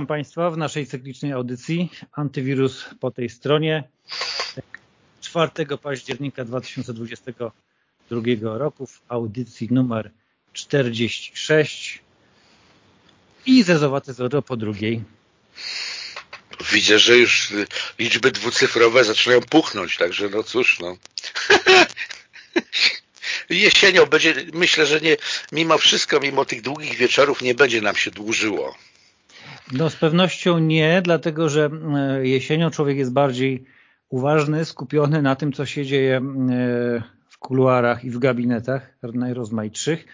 Witam Państwa w naszej cyklicznej audycji Antywirus po tej stronie 4 października 2022 roku w audycji numer 46 i zezowate zero po drugiej. Widzę, że już liczby dwucyfrowe zaczynają puchnąć, także no cóż, no. Jesienią będzie, myślę, że nie, mimo wszystko, mimo tych długich wieczorów nie będzie nam się dłużyło. No z pewnością nie, dlatego że e, jesienią człowiek jest bardziej uważny, skupiony na tym, co się dzieje e, w kuluarach i w gabinetach najrozmaitszych.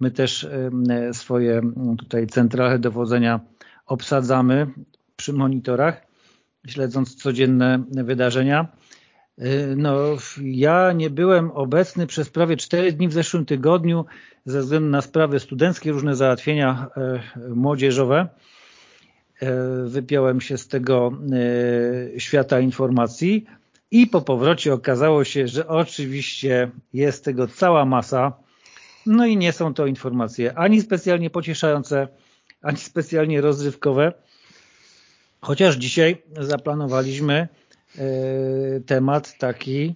My też e, swoje tutaj centrale dowodzenia obsadzamy przy monitorach, śledząc codzienne wydarzenia. No, ja nie byłem obecny przez prawie cztery dni w zeszłym tygodniu ze względu na sprawy studenckie, różne załatwienia młodzieżowe. E, wypiąłem się z tego e, świata informacji i po powrocie okazało się, że oczywiście jest tego cała masa, no i nie są to informacje ani specjalnie pocieszające, ani specjalnie rozrywkowe, chociaż dzisiaj zaplanowaliśmy e, temat taki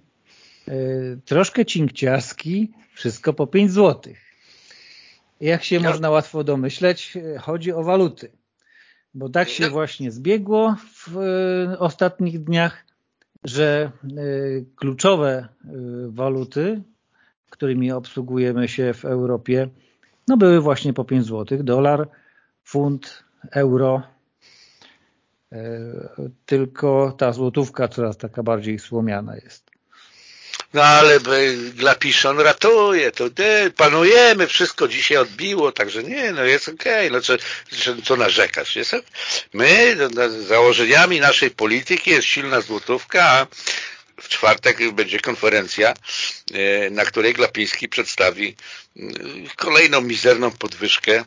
troszkę cinkciarski, wszystko po 5 zł. Jak się można łatwo domyśleć, chodzi o waluty. Bo tak się właśnie zbiegło w e, ostatnich dniach, że e, kluczowe e, waluty, którymi obsługujemy się w Europie, no były właśnie po 5 zł. Dolar, funt, euro. Tylko ta złotówka coraz taka bardziej słomiana jest. No ale Glapiszon ratuje, to ty, panujemy, wszystko dzisiaj odbiło, także nie, no jest okej, okay. no co, co narzekasz? Jest, my, no, założeniami naszej polityki jest silna złotówka, a w czwartek będzie konferencja, e, na której Glapiński przedstawi kolejną mizerną podwyżkę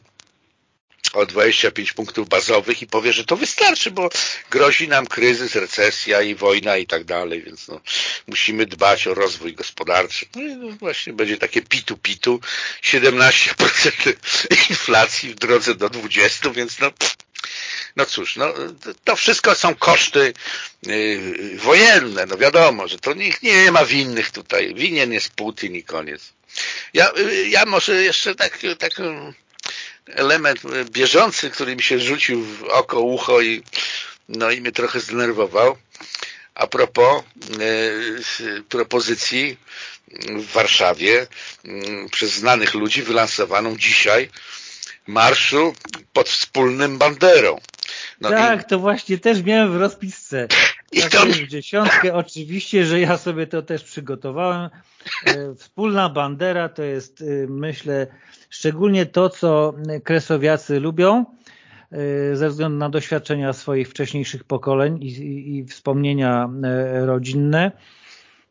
o 25 punktów bazowych i powie, że to wystarczy, bo grozi nam kryzys, recesja i wojna i tak dalej, więc no, musimy dbać o rozwój gospodarczy. No i no właśnie będzie takie pitu-pitu, 17% inflacji w drodze do 20, więc no no cóż, no, to wszystko są koszty yy, wojenne, no wiadomo, że to nikt nie ma winnych tutaj, winien jest Putin i koniec. Ja, yy, ja może jeszcze tak, tak element bieżący, który mi się rzucił w oko, ucho i, no i mnie trochę zdenerwował. A propos e, propozycji w Warszawie mm, przez znanych ludzi wylansowaną dzisiaj marszu pod wspólnym banderą. No tak, i... to właśnie też miałem w rozpisce. Tak to... dziesiątkę oczywiście, że ja sobie to też przygotowałem. E, wspólna bandera to jest, y, myślę, szczególnie to, co kresowiacy lubią, y, ze względu na doświadczenia swoich wcześniejszych pokoleń i, i, i wspomnienia e, rodzinne.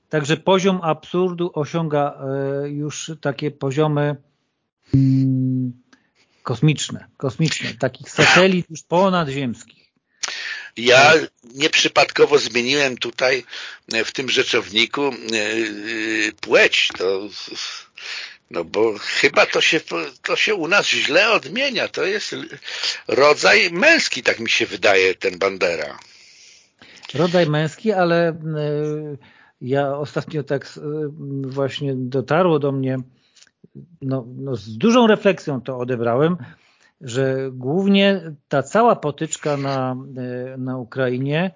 Także poziom absurdu osiąga e, już takie poziomy mm, kosmiczne, kosmiczne, takich satelit już ponadzziemskich. Ja nieprzypadkowo zmieniłem tutaj e, w tym rzeczowniku e, e, płeć. To, no bo chyba to się, to się u nas źle odmienia. To jest rodzaj męski, tak mi się wydaje, ten Bandera. Rodzaj męski, ale ja ostatnio tak właśnie dotarło do mnie, no, no z dużą refleksją to odebrałem, że głównie ta cała potyczka na, e, na Ukrainie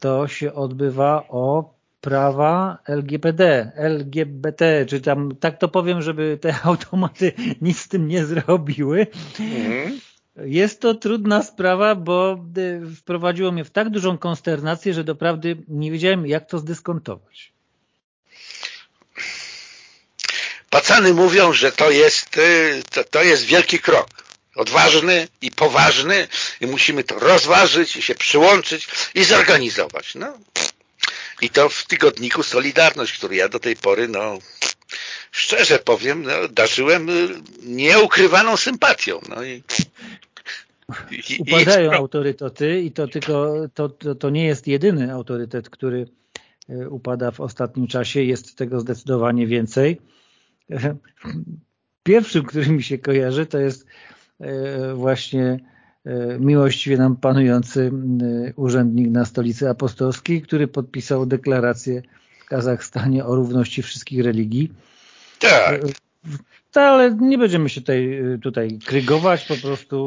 to się odbywa o prawa LGBT, LGBT, czy tam tak to powiem, żeby te automaty nic z tym nie zrobiły. Mhm. Jest to trudna sprawa, bo e, wprowadziło mnie w tak dużą konsternację, że doprawdy nie wiedziałem, jak to zdyskontować. Pacany mówią, że to jest, e, to, to jest wielki krok odważny i poważny i musimy to rozważyć i się przyłączyć i zorganizować. No. I to w tygodniku Solidarność, który ja do tej pory, no szczerze powiem, no, darzyłem y, nieukrywaną sympatią. No i, i Upadają i... autorytety i to tylko to, to, to nie jest jedyny autorytet, który y, upada w ostatnim czasie. Jest tego zdecydowanie więcej. Pierwszym, który mi się kojarzy, to jest właśnie miłościwie nam panujący urzędnik na stolicy apostolskiej, który podpisał deklarację w Kazachstanie o równości wszystkich religii. Tak. Ale nie będziemy się tutaj, tutaj krygować, po prostu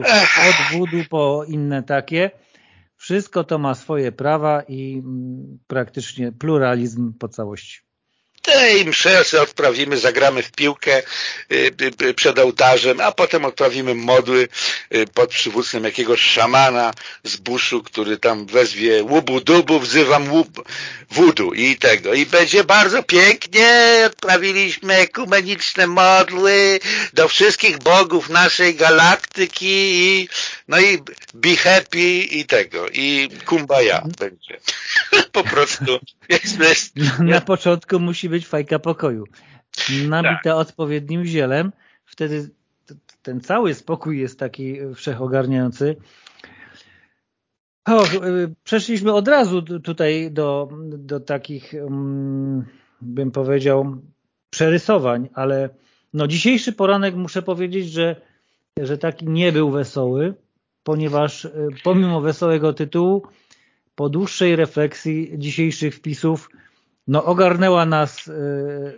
od wudu po inne takie. Wszystko to ma swoje prawa i praktycznie pluralizm po całości tej mszę odprawimy, zagramy w piłkę y, y, y, przed ołtarzem, a potem odprawimy modły pod przywództwem jakiegoś szamana z buszu, który tam wezwie łubu dubu, wzywam łub, wudu i tego. I będzie bardzo pięknie, odprawiliśmy ekumeniczne modły do wszystkich bogów naszej galaktyki i no i be happy i tego. I kumbaya będzie. po prostu. Jest, jest. Na początku musi być fajka pokoju. Nabita tak. odpowiednim zielem, wtedy ten cały spokój jest taki wszechogarniający. O, y, przeszliśmy od razu tutaj do, do takich, mm, bym powiedział, przerysowań, ale no dzisiejszy poranek muszę powiedzieć, że, że taki nie był wesoły, ponieważ y, pomimo wesołego tytułu po dłuższej refleksji dzisiejszych wpisów no, ogarnęła nas y,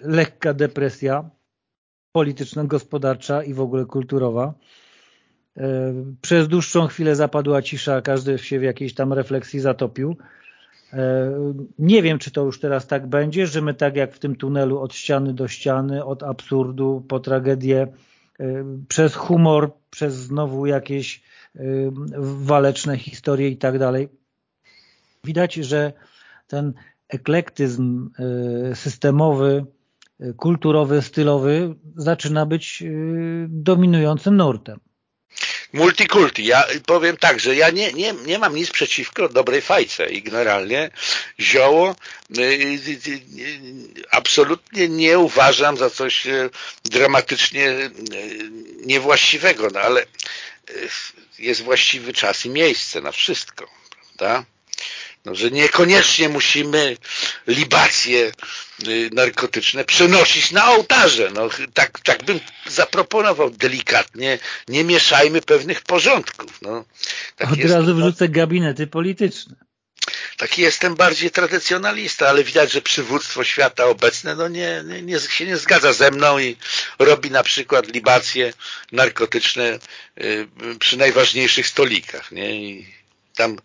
lekka depresja polityczno-gospodarcza i w ogóle kulturowa. Y, przez dłuższą chwilę zapadła cisza, każdy się w jakiejś tam refleksji zatopił. Y, nie wiem, czy to już teraz tak będzie, że my tak jak w tym tunelu od ściany do ściany, od absurdu po tragedię, przez humor, przez znowu jakieś waleczne historie i tak dalej, Widać, że ten eklektyzm e, systemowy, e, kulturowy, stylowy zaczyna być e, dominującym nurtem. Multikulti. Ja powiem tak, że ja nie, nie, nie mam nic przeciwko dobrej fajce i generalnie zioło absolutnie nie uważam za coś dramatycznie niewłaściwego, no ale jest właściwy czas i miejsce na wszystko, prawda? Że niekoniecznie musimy libacje y, narkotyczne przenosić na ołtarze. No, tak, tak bym zaproponował delikatnie, nie mieszajmy pewnych porządków. No, tak Od razu wrzucę gabinety polityczne. Taki jestem bardziej tradycjonalista, ale widać, że przywództwo świata obecne no nie, nie, nie, się nie zgadza ze mną i robi na przykład libacje narkotyczne y, przy najważniejszych stolikach. Nie? I tam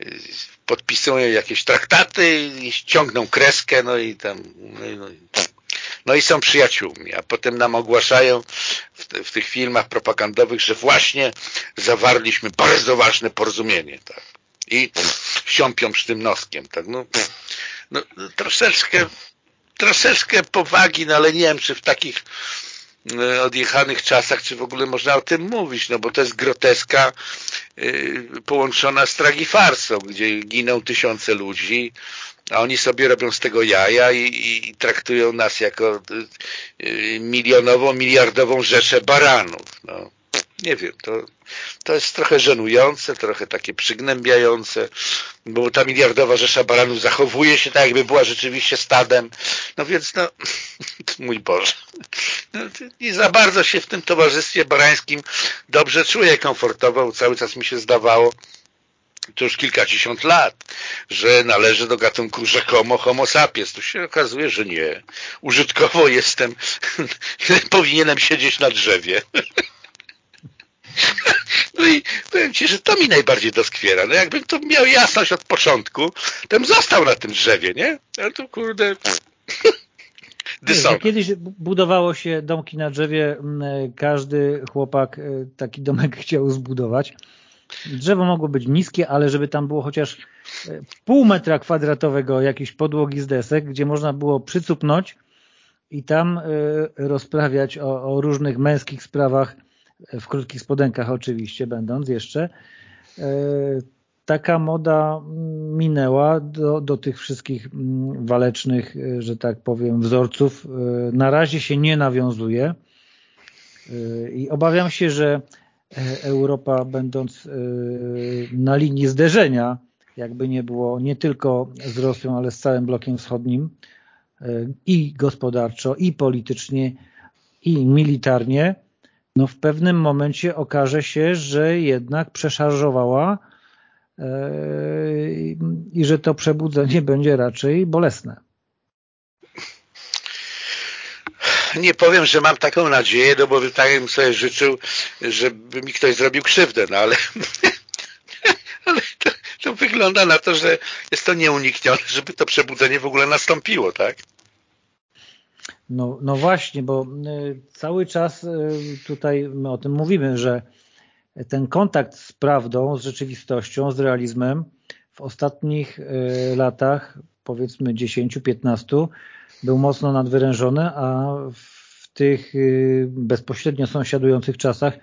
y, podpisują jakieś traktaty i ściągną kreskę, no i tam no i, no i, no i są przyjaciółmi, a potem nam ogłaszają w, w, tych filmach propagandowych, że właśnie zawarliśmy bardzo ważne porozumienie, tak. I siąpią tym noskiem, tak. No, no troszeczkę troszeczkę powagi, no ale nie wiem, czy w takich odjechanych czasach, czy w ogóle można o tym mówić, no bo to jest groteska e, połączona z tragifarsą, gdzie giną tysiące ludzi, a oni sobie robią z tego jaja i, i traktują nas jako e, milionową, miliardową rzeszę baranów. No nie wiem, to, to jest trochę żenujące, trochę takie przygnębiające, bo ta miliardowa rzesza baranów zachowuje się tak, jakby była rzeczywiście stadem. No więc, no, mój Boże. No, I za bardzo się w tym towarzystwie barańskim dobrze czuję komfortowo. Cały czas mi się zdawało, to już kilkadziesiąt lat, że należy do gatunku rzekomo homo sapiens. Tu się okazuje, że nie. Użytkowo jestem, powinienem siedzieć na drzewie. No i powiem Ci, że to mi najbardziej doskwiera. No jakbym to miał jasność od początku, to bym został na tym drzewie, nie? Ale to kurde... Wiesz, kiedyś budowało się domki na drzewie, każdy chłopak e, taki domek chciał zbudować. Drzewo mogło być niskie, ale żeby tam było chociaż e, pół metra kwadratowego jakiejś podłogi z desek, gdzie można było przycupnąć i tam e, rozprawiać o, o różnych męskich sprawach w krótkich spodenkach oczywiście będąc jeszcze, e, taka moda minęła do, do tych wszystkich mm, walecznych, e, że tak powiem, wzorców. E, na razie się nie nawiązuje i obawiam się, że Europa będąc na linii zderzenia, jakby nie było nie tylko z Rosją, ale z całym blokiem wschodnim i gospodarczo, i politycznie, i militarnie, no w pewnym momencie okaże się, że jednak przeszarżowała i że to przebudzenie będzie raczej bolesne. Nie powiem, że mam taką nadzieję, no bo tak bym sobie życzył, żeby mi ktoś zrobił krzywdę, no ale, ale to, to wygląda na to, że jest to nieuniknione, żeby to przebudzenie w ogóle nastąpiło, tak? No, no właśnie, bo y, cały czas y, tutaj my o tym mówimy, że ten kontakt z prawdą, z rzeczywistością, z realizmem w ostatnich y, latach, powiedzmy 10-15, był mocno nadwyrężony, a w tych bezpośrednio sąsiadujących czasach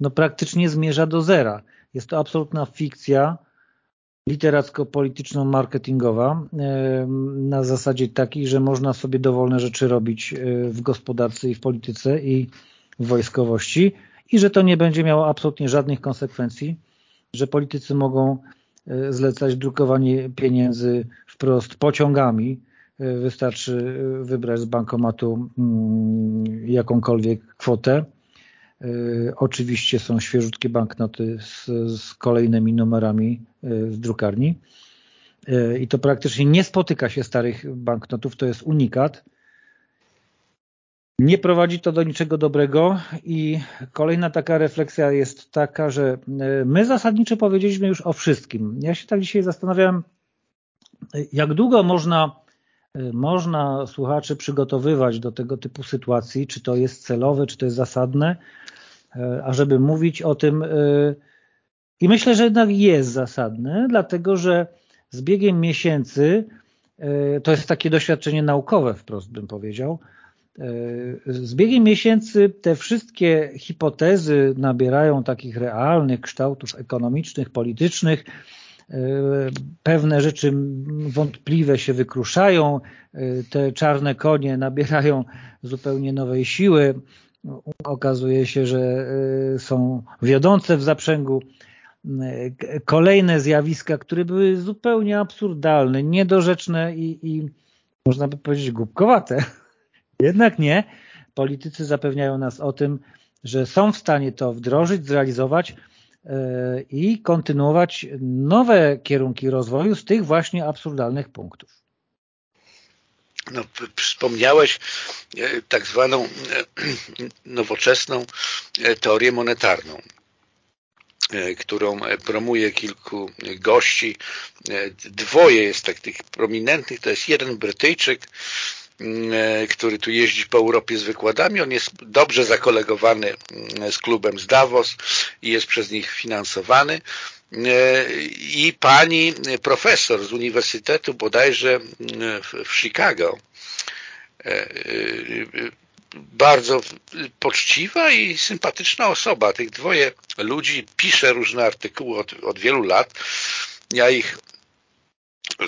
no praktycznie zmierza do zera. Jest to absolutna fikcja, literacko-polityczno-marketingowa na zasadzie takiej, że można sobie dowolne rzeczy robić e, w gospodarce i w polityce i w wojskowości i że to nie będzie miało absolutnie żadnych konsekwencji, że politycy mogą e, zlecać drukowanie pieniędzy wprost pociągami. E, wystarczy wybrać z bankomatu mm, jakąkolwiek kwotę oczywiście są świeżutkie banknoty z, z kolejnymi numerami z y, drukarni y, i to praktycznie nie spotyka się starych banknotów, to jest unikat. Nie prowadzi to do niczego dobrego i kolejna taka refleksja jest taka, że my zasadniczo powiedzieliśmy już o wszystkim. Ja się tak dzisiaj zastanawiałem, jak długo można, można słuchaczy przygotowywać do tego typu sytuacji, czy to jest celowe, czy to jest zasadne, E, ażeby mówić o tym. E, I myślę, że jednak jest zasadne, dlatego że z biegiem miesięcy, e, to jest takie doświadczenie naukowe wprost bym powiedział, z biegiem miesięcy te wszystkie hipotezy nabierają takich realnych kształtów ekonomicznych, politycznych, pewne rzeczy wątpliwe się wykruszają, te czarne konie nabierają zupełnie nowej siły, okazuje się, że y, są wiodące w zaprzęgu y, kolejne zjawiska, które były zupełnie absurdalne, niedorzeczne i, i można by powiedzieć głupkowate. Jednak nie. Politycy zapewniają nas o tym, że są w stanie to wdrożyć, zrealizować y, i kontynuować nowe kierunki rozwoju z tych właśnie absurdalnych punktów no, wspomniałeś e, tak zwaną e, nowoczesną e, teorię monetarną którą promuje kilku gości. Dwoje jest tak tych prominentnych, to jest jeden Brytyjczyk, który tu jeździ po Europie z wykładami. On jest dobrze zakolegowany z klubem z Davos i jest przez nich finansowany. I pani profesor z Uniwersytetu bodajże w Chicago bardzo poczciwa i sympatyczna osoba. Tych dwoje ludzi pisze różne artykuły od, od wielu lat. Ja ich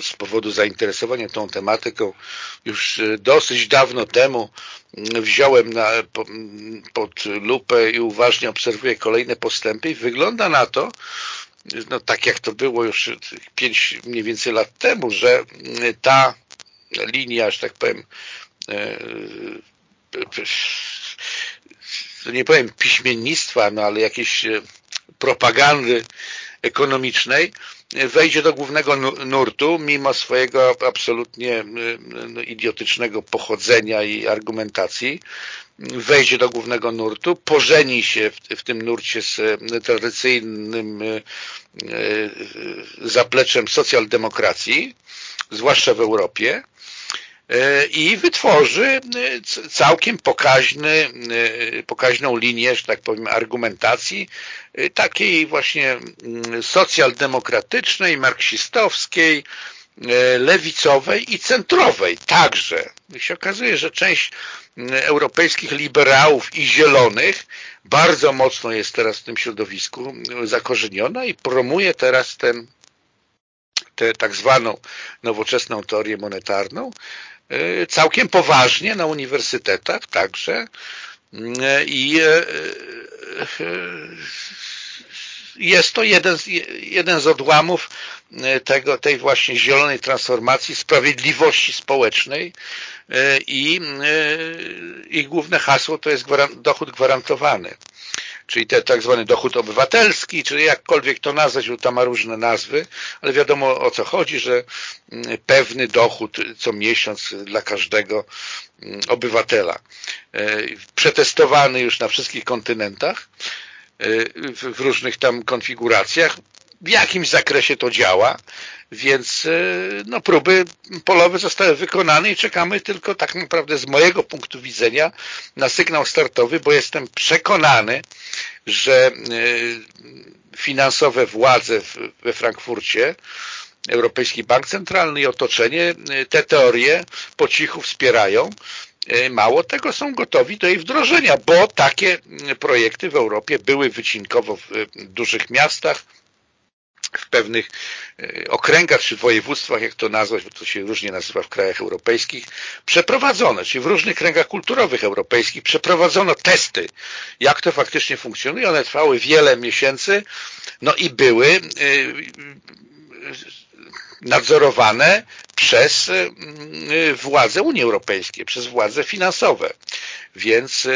z powodu zainteresowania tą tematyką już dosyć dawno temu wziąłem na, pod lupę i uważnie obserwuję kolejne postępy i wygląda na to, no tak jak to było już pięć mniej więcej lat temu, że ta linia, że tak powiem, e, nie powiem piśmiennictwa, no ale jakiejś e, propagandy ekonomicznej wejdzie do głównego nurtu, mimo swojego absolutnie no, idiotycznego pochodzenia i argumentacji, wejdzie do głównego nurtu, pożeni się w, w tym nurcie z tradycyjnym zapleczem socjaldemokracji, zwłaszcza w Europie, i wytworzy całkiem pokaźny, pokaźną linię, że tak powiem, argumentacji, takiej właśnie socjaldemokratycznej, marksistowskiej, lewicowej i centrowej także. I się okazuje, że część europejskich liberałów i zielonych bardzo mocno jest teraz w tym środowisku zakorzeniona i promuje teraz tę tak zwaną nowoczesną teorię monetarną, E, całkiem poważnie na uniwersytetach także e, i e, jest to jeden z, jeden z odłamów tego, tej właśnie zielonej transformacji, sprawiedliwości społecznej i, i główne hasło to jest dochód gwarantowany. Czyli ten tak zwany dochód obywatelski, czyli jakkolwiek to nazwać, bo to ma różne nazwy, ale wiadomo o co chodzi, że mm, pewny dochód co miesiąc dla każdego mm, obywatela. E, przetestowany już na wszystkich kontynentach, e, w różnych tam konfiguracjach, w jakimś zakresie to działa, więc e, no, próby polowe zostały wykonane i czekamy tylko tak naprawdę z mojego punktu widzenia na sygnał startowy, bo jestem przekonany, że e, finansowe władze we Frankfurcie Europejski Bank Centralny i otoczenie e, te teorie po cichu wspierają. Mało tego, są gotowi do jej wdrożenia, bo takie projekty w Europie były wycinkowo w dużych miastach, w pewnych e, okręgach czy województwach, jak to nazwać, bo to się różnie nazywa w krajach europejskich, przeprowadzono, czyli w różnych kręgach kulturowych europejskich przeprowadzono testy, jak to faktycznie funkcjonuje. One trwały wiele miesięcy, no i były e, nadzorowane przez e, władze Unii Europejskiej, przez władze finansowe. Więc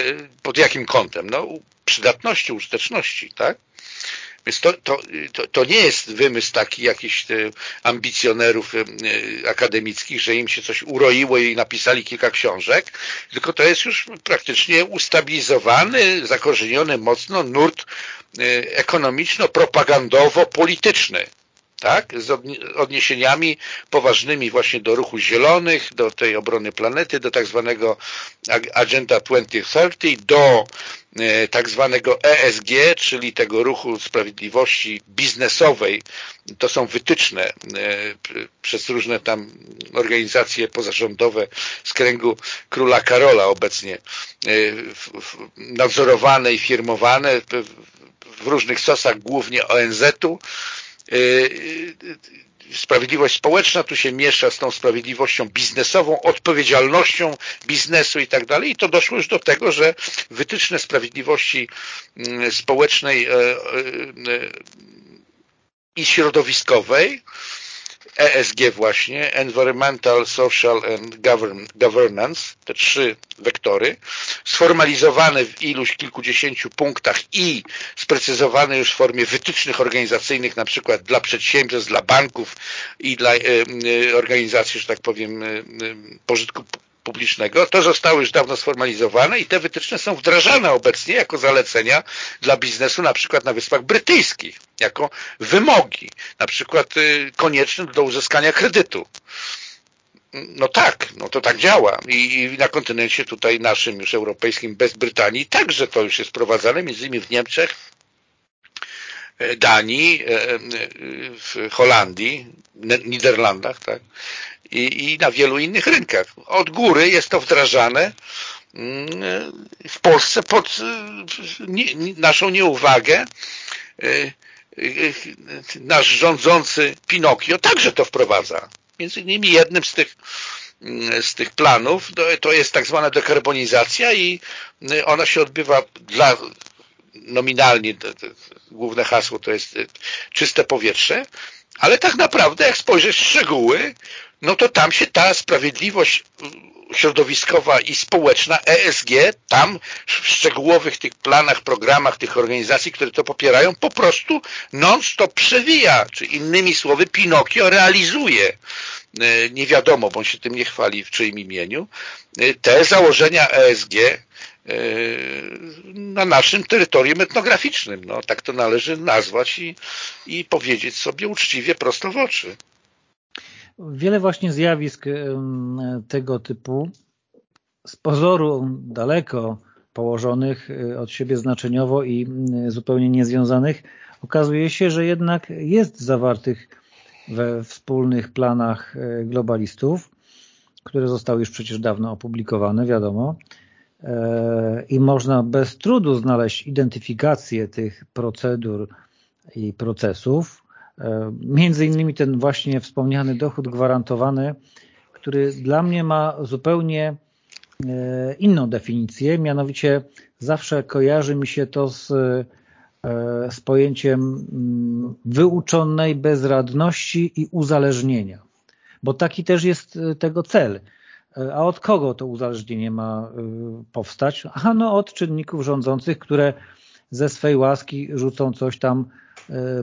pod jakim kątem? No, przydatności, użyteczności, tak? Więc to, to, to, to nie jest wymysł taki jakichś e, ambicjonerów e, akademickich, że im się coś uroiło i napisali kilka książek, tylko to jest już praktycznie ustabilizowany, zakorzeniony mocno nurt e, ekonomiczno-propagandowo-polityczny tak? z odniesieniami poważnymi właśnie do ruchu zielonych, do tej obrony planety, do tak zwanego Agenda 2030, do e, tak zwanego ESG, czyli tego ruchu sprawiedliwości biznesowej. To są wytyczne e, przez różne tam organizacje pozarządowe z kręgu króla Karola obecnie e, nadzorowane i firmowane w różnych sosach, głównie ONZ-u, sprawiedliwość społeczna tu się miesza z tą sprawiedliwością biznesową, odpowiedzialnością biznesu i tak dalej. I to doszło już do tego, że wytyczne sprawiedliwości mm, społecznej e, e, i środowiskowej ESG właśnie, Environmental, Social and Governance, te trzy wektory, sformalizowane w iluś kilkudziesięciu punktach i sprecyzowane już w formie wytycznych organizacyjnych, na przykład dla przedsiębiorstw, dla banków i dla e, e, organizacji, że tak powiem, e, pożytku publicznego, to zostało już dawno sformalizowane i te wytyczne są wdrażane obecnie jako zalecenia dla biznesu na przykład na Wyspach Brytyjskich, jako wymogi, na przykład y, konieczne do uzyskania kredytu. No tak, no to tak działa I, i na kontynencie tutaj naszym już europejskim, bez Brytanii, także to już jest wprowadzane, między innymi w Niemczech, Danii, e, e, w Holandii, Niderlandach, tak? i, i na wielu innych rynkach. Od góry jest to wdrażane mm, w Polsce pod naszą nieuwagę nasz rządzący Pinokio także to wprowadza. Między innymi jednym z tych mm, z tych planów to jest tak zwana dekarbonizacja i ona się odbywa dla nominalnie główne hasło to jest czyste powietrze, ale tak naprawdę jak spojrzeć w szczegóły, no to tam się ta sprawiedliwość środowiskowa i społeczna, ESG, tam w szczegółowych tych planach, programach tych organizacji, które to popierają, po prostu non-stop przewija, czy innymi słowy Pinokio realizuje. E, nie wiadomo, bo on się tym nie chwali w czyim imieniu, te założenia ESG na naszym terytorium etnograficznym. No, tak to należy nazwać i, i powiedzieć sobie uczciwie prosto w oczy. Wiele właśnie zjawisk tego typu z pozoru daleko położonych e, od siebie znaczeniowo i zupełnie niezwiązanych okazuje się, że jednak jest zawartych we wspólnych planach e, globalistów, które zostały już przecież dawno opublikowane, wiadomo, e, i można bez trudu znaleźć identyfikację tych procedur i procesów, E, między innymi ten właśnie wspomniany dochód gwarantowany, który dla mnie ma zupełnie e, inną definicję, mianowicie zawsze kojarzy mi się to z, e, z pojęciem mm, wyuczonej bezradności i uzależnienia, bo taki też jest tego cel. A od kogo to uzależnienie ma powstać? Aha, no od czynników rządzących, które ze swej łaski rzucą coś tam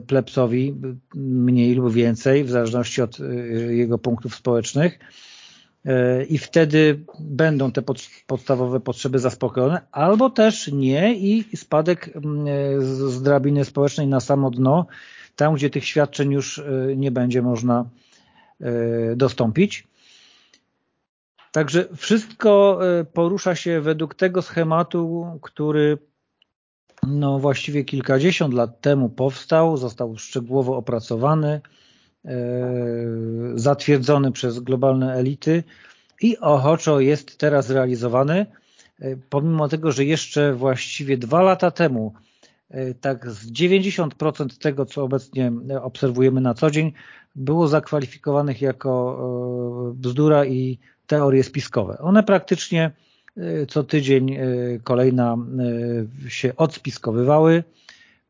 plepsowi, mniej lub więcej, w zależności od jego punktów społecznych i wtedy będą te podstawowe potrzeby zaspokojone, albo też nie i spadek z drabiny społecznej na samo dno, tam gdzie tych świadczeń już nie będzie można dostąpić. Także wszystko porusza się według tego schematu, który no właściwie kilkadziesiąt lat temu powstał, został szczegółowo opracowany, zatwierdzony przez globalne elity i ochoczo jest teraz realizowany, pomimo tego, że jeszcze właściwie dwa lata temu tak z 90% tego, co obecnie obserwujemy na co dzień, było zakwalifikowanych jako bzdura i teorie spiskowe. One praktycznie co tydzień kolejna się odspiskowywały,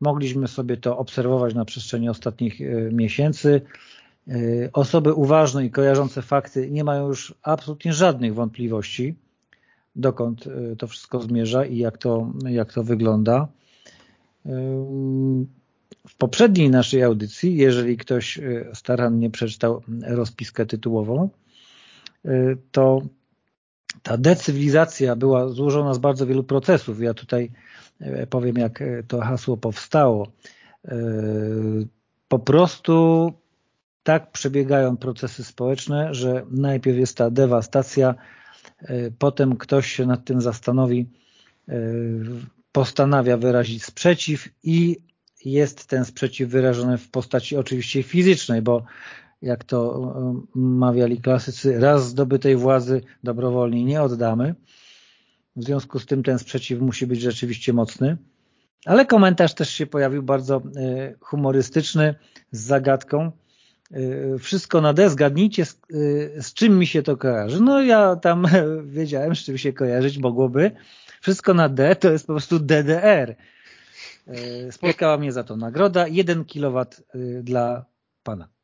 Mogliśmy sobie to obserwować na przestrzeni ostatnich e, miesięcy. E, osoby uważne i kojarzące fakty nie mają już absolutnie żadnych wątpliwości, dokąd e, to wszystko zmierza i jak to, jak to wygląda. W poprzedniej naszej audycji, jeżeli ktoś starannie przeczytał rozpiskę tytułową, to ta decywilizacja była złożona z bardzo wielu procesów. Ja tutaj E, powiem jak e, to hasło powstało. Po prostu tak przebiegają procesy społeczne, że najpierw jest ta dewastacja, potem ktoś się nad tym zastanowi, postanawia wyrazić sprzeciw i jest ten sprzeciw wyrażony w postaci oczywiście fizycznej, bo jak to mawiali klasycy, raz zdobytej władzy dobrowolnie nie oddamy. W związku z tym ten sprzeciw musi być rzeczywiście mocny. Ale komentarz też się pojawił bardzo e, humorystyczny z zagadką. E, wszystko na D, zgadnijcie z, e, z czym mi się to kojarzy. No ja tam wiedziałem, z czym się kojarzyć mogłoby. Wszystko na D to jest po prostu DDR. Spotkała mnie za to nagroda. Jeden kilowat dla Pana.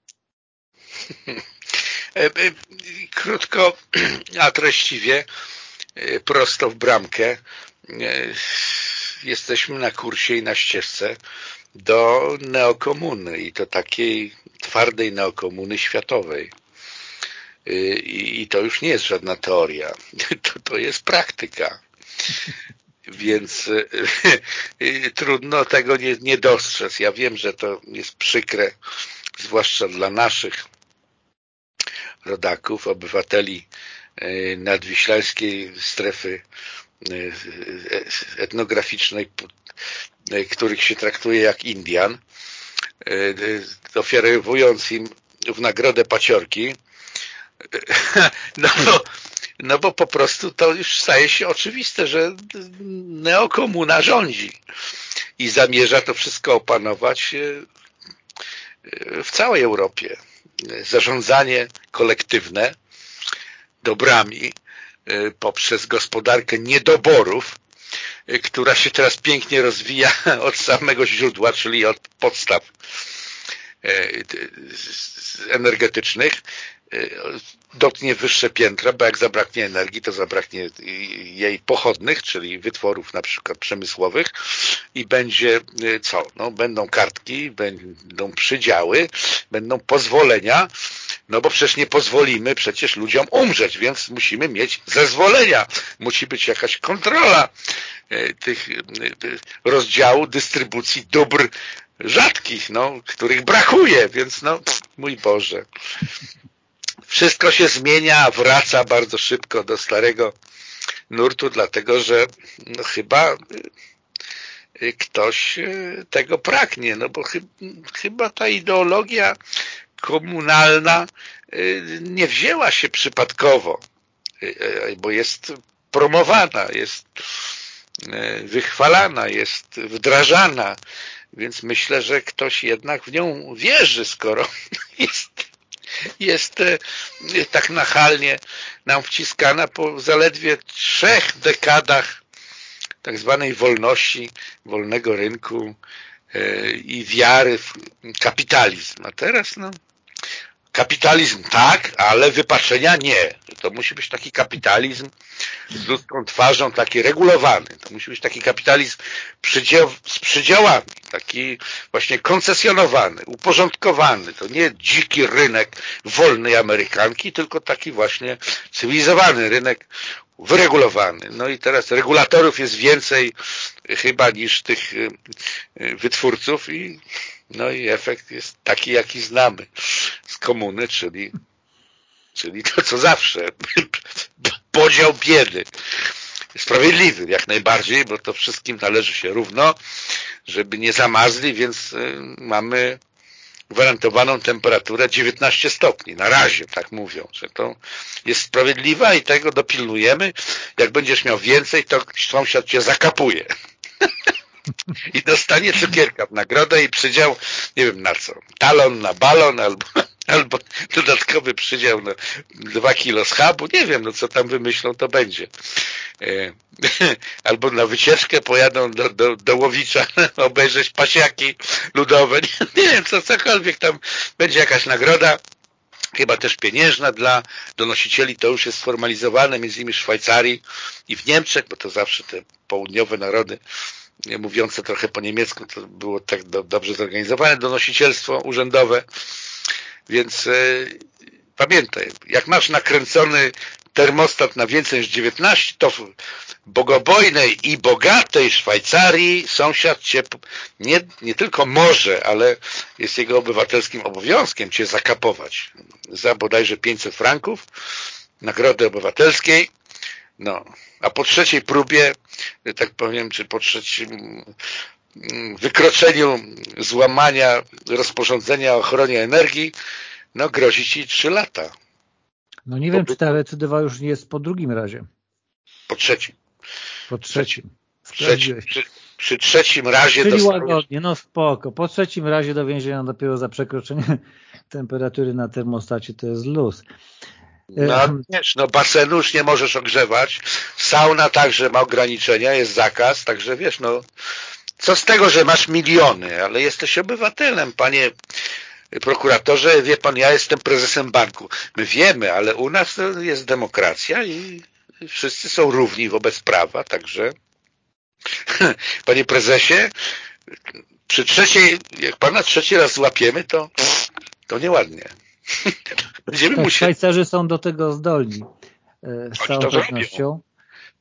Krótko, a treściwie E, prosto w bramkę. E, jesteśmy na kursie i na ścieżce do neokomuny i to takiej twardej neokomuny światowej. E, I to już nie jest żadna teoria, to, to jest praktyka. Więc trudno tego nie, nie dostrzec. Ja wiem, że to jest przykre, zwłaszcza dla naszych rodaków, obywateli E, nadwiślańskiej strefy e, etnograficznej, e, których się traktuje jak Indian, ofiarowując im w nagrodę paciorki, no bo, no bo po prostu to już staje się oczywiste, że neokomuna rządzi i zamierza to wszystko opanować w całej Europie. Zarządzanie kolektywne dobrami y, poprzez gospodarkę niedoborów, y, która się teraz pięknie rozwija od samego źródła, czyli od podstaw y, energetycznych, dotknie wyższe piętra, bo jak zabraknie energii, to zabraknie jej pochodnych, czyli wytworów na przykład przemysłowych i będzie co? No, będą kartki, będą przydziały, będą pozwolenia, no bo przecież nie pozwolimy przecież ludziom umrzeć, więc musimy mieć zezwolenia. Musi być jakaś kontrola e, tych rozdziału dystrybucji dóbr rzadkich, no, których brakuje, więc no, mój Boże. Wszystko się zmienia, wraca bardzo szybko do starego nurtu, dlatego że no, chyba e, ktoś tego pragnie, no bo chyba ta ideologia komunalna y, nie wzięła się przypadkowo, y, y, bo jest promowana, jest wychwalana, jest wdrażana, więc myślę, że ktoś jednak w nią wierzy, skoro jest, jest tak nachalnie nam wciskana po zaledwie trzech dekadach tak zwanej wolności, wolnego rynku i wiary w kapitalizm. A teraz no, kapitalizm tak, ale wypaczenia nie. To musi być taki kapitalizm z ludzką twarzą, taki regulowany. To musi być taki kapitalizm z przydziałami, taki właśnie koncesjonowany, uporządkowany. To nie dziki rynek wolnej Amerykanki, tylko taki właśnie cywilizowany rynek wyregulowany. No i teraz regulatorów jest więcej chyba niż tych y, y, wytwórców i no i efekt jest taki, jaki znamy z komuny, czyli, czyli to, co zawsze. Podział biedy. Sprawiedliwy jak najbardziej, bo to wszystkim należy się równo, żeby nie zamarzli, więc y, mamy gwarantowaną temperaturę 19 stopni. Na razie tak mówią, że to jest sprawiedliwa i tego dopilnujemy. Jak będziesz miał więcej, to sąsiad cię zakapuje. I dostanie cukierka w nagrodę i przydział, nie wiem na co, talon na balon albo, albo dodatkowy przydział na dwa kilo schabu, nie wiem, no co tam wymyślą, to będzie. E, albo na wycieczkę pojadą do, do, do Łowicza obejrzeć pasiaki ludowe, nie, nie wiem, co, cokolwiek tam będzie jakaś nagroda, chyba też pieniężna dla donosicieli, to już jest sformalizowane między innymi w Szwajcarii i w Niemczech, bo to zawsze te południowe narody mówiące trochę po niemiecku, to było tak do, dobrze zorganizowane. Donosicielstwo urzędowe, więc e, pamiętaj, jak masz nakręcony termostat na więcej niż 19, to w bogobojnej i bogatej Szwajcarii sąsiad cię nie, nie tylko może, ale jest jego obywatelskim obowiązkiem cię zakapować. Za bodajże 500 franków nagrody obywatelskiej. No, a po trzeciej próbie, tak powiem, czy po trzecim wykroczeniu złamania rozporządzenia o ochronie energii, no grozi ci trzy lata. No nie wiem, czy ta recydywa już jest po drugim razie. Po trzecim. Po trzecim. Trzeci, przy, przy, trzecim razie Czyli dostaniesz... łagodnie, no spoko. Po trzecim razie do więzienia dopiero za przekroczenie temperatury na termostacie to jest luz. No wiesz, no basenu już nie możesz ogrzewać, sauna także ma ograniczenia, jest zakaz, także wiesz, no co z tego, że masz miliony, ale jesteś obywatelem, panie prokuratorze, wie pan, ja jestem prezesem banku. My wiemy, ale u nas jest demokracja i wszyscy są równi wobec prawa, także panie prezesie, przy trzeciej, jak pana trzeci raz złapiemy, to, to nieładnie. Będziemy tak, musieli... Szwajcarzy są do tego zdolni. E, z całą pewnością.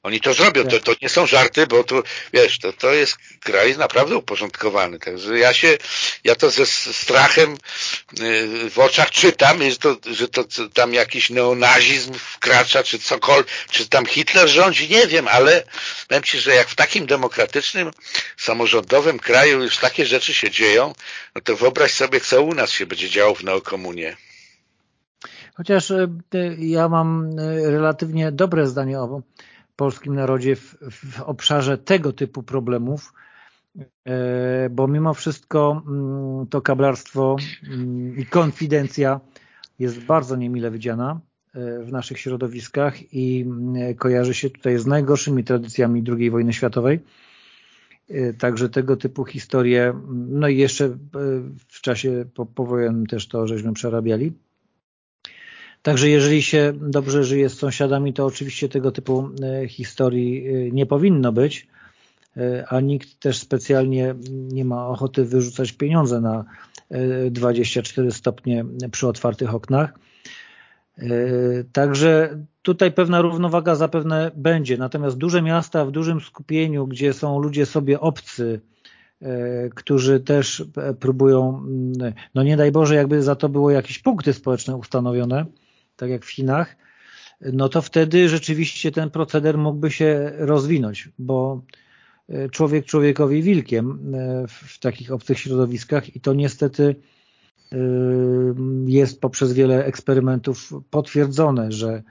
Oni to zrobią, to, to nie są żarty, bo to, wiesz, to, to jest kraj naprawdę uporządkowany. Także ja się, ja to ze strachem y, w oczach czytam, że to, że to tam jakiś neonazizm wkracza, czy cokolwiek, czy tam Hitler rządzi, nie wiem, ale powiem Ci, że jak w takim demokratycznym, samorządowym kraju już takie rzeczy się dzieją, no to wyobraź sobie, co u nas się będzie działo w neokomunie. Chociaż e, ja mam e, relatywnie dobre zdanie o polskim narodzie w, w obszarze tego typu problemów, e, bo mimo wszystko mm, to kablarstwo mm, i konfidencja jest bardzo niemile widziana w naszych środowiskach i mm, kojarzy się tutaj z najgorszymi tradycjami II wojny światowej. Także tego typu historie, no i jeszcze w czasie powojennym też to żeśmy przerabiali. Także jeżeli się dobrze żyje z sąsiadami, to oczywiście tego typu e, historii e, nie powinno być, e, a nikt też specjalnie nie ma ochoty wyrzucać pieniądze na 24 stopnie przy otwartych oknach. Także tutaj pewna równowaga zapewne będzie, natomiast duże miasta w dużym skupieniu, gdzie są ludzie sobie obcy, którzy też próbują, no nie daj Boże, jakby za to było jakieś punkty społeczne ustanowione, tak jak w Chinach, no to wtedy rzeczywiście ten proceder mógłby się rozwinąć, bo e, człowiek człowiekowi wilkiem e, w takich obcych środowiskach i to niestety e, jest poprzez wiele eksperymentów potwierdzone, że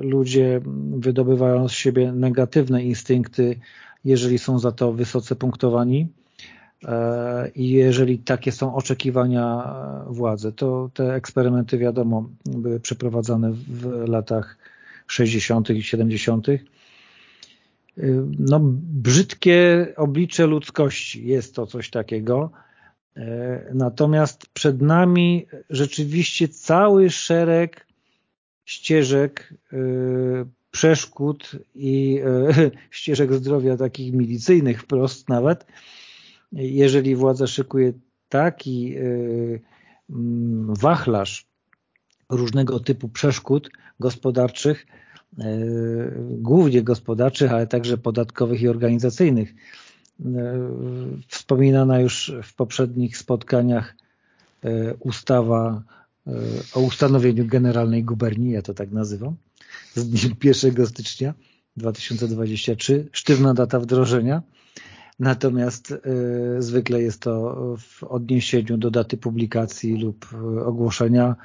ludzie wydobywają z siebie negatywne instynkty, jeżeli są za to wysoce punktowani I jeżeli takie są oczekiwania władzy, to te eksperymenty wiadomo były przeprowadzane w latach 60. i 70. E, no, brzydkie oblicze ludzkości jest to coś takiego. Natomiast przed nami rzeczywiście cały szereg ścieżek przeszkód i ścieżek zdrowia takich milicyjnych wprost nawet, jeżeli władza szykuje taki wachlarz różnego typu przeszkód gospodarczych, e, głównie gospodarczych, ale także podatkowych i organizacyjnych. E, wspominana już w poprzednich spotkaniach ustawa o ustanowieniu generalnej guberni, ja to tak nazywam, z 1 stycznia 2023, sztywna data wdrożenia, natomiast zwykle jest to w odniesieniu do daty publikacji lub ogłoszenia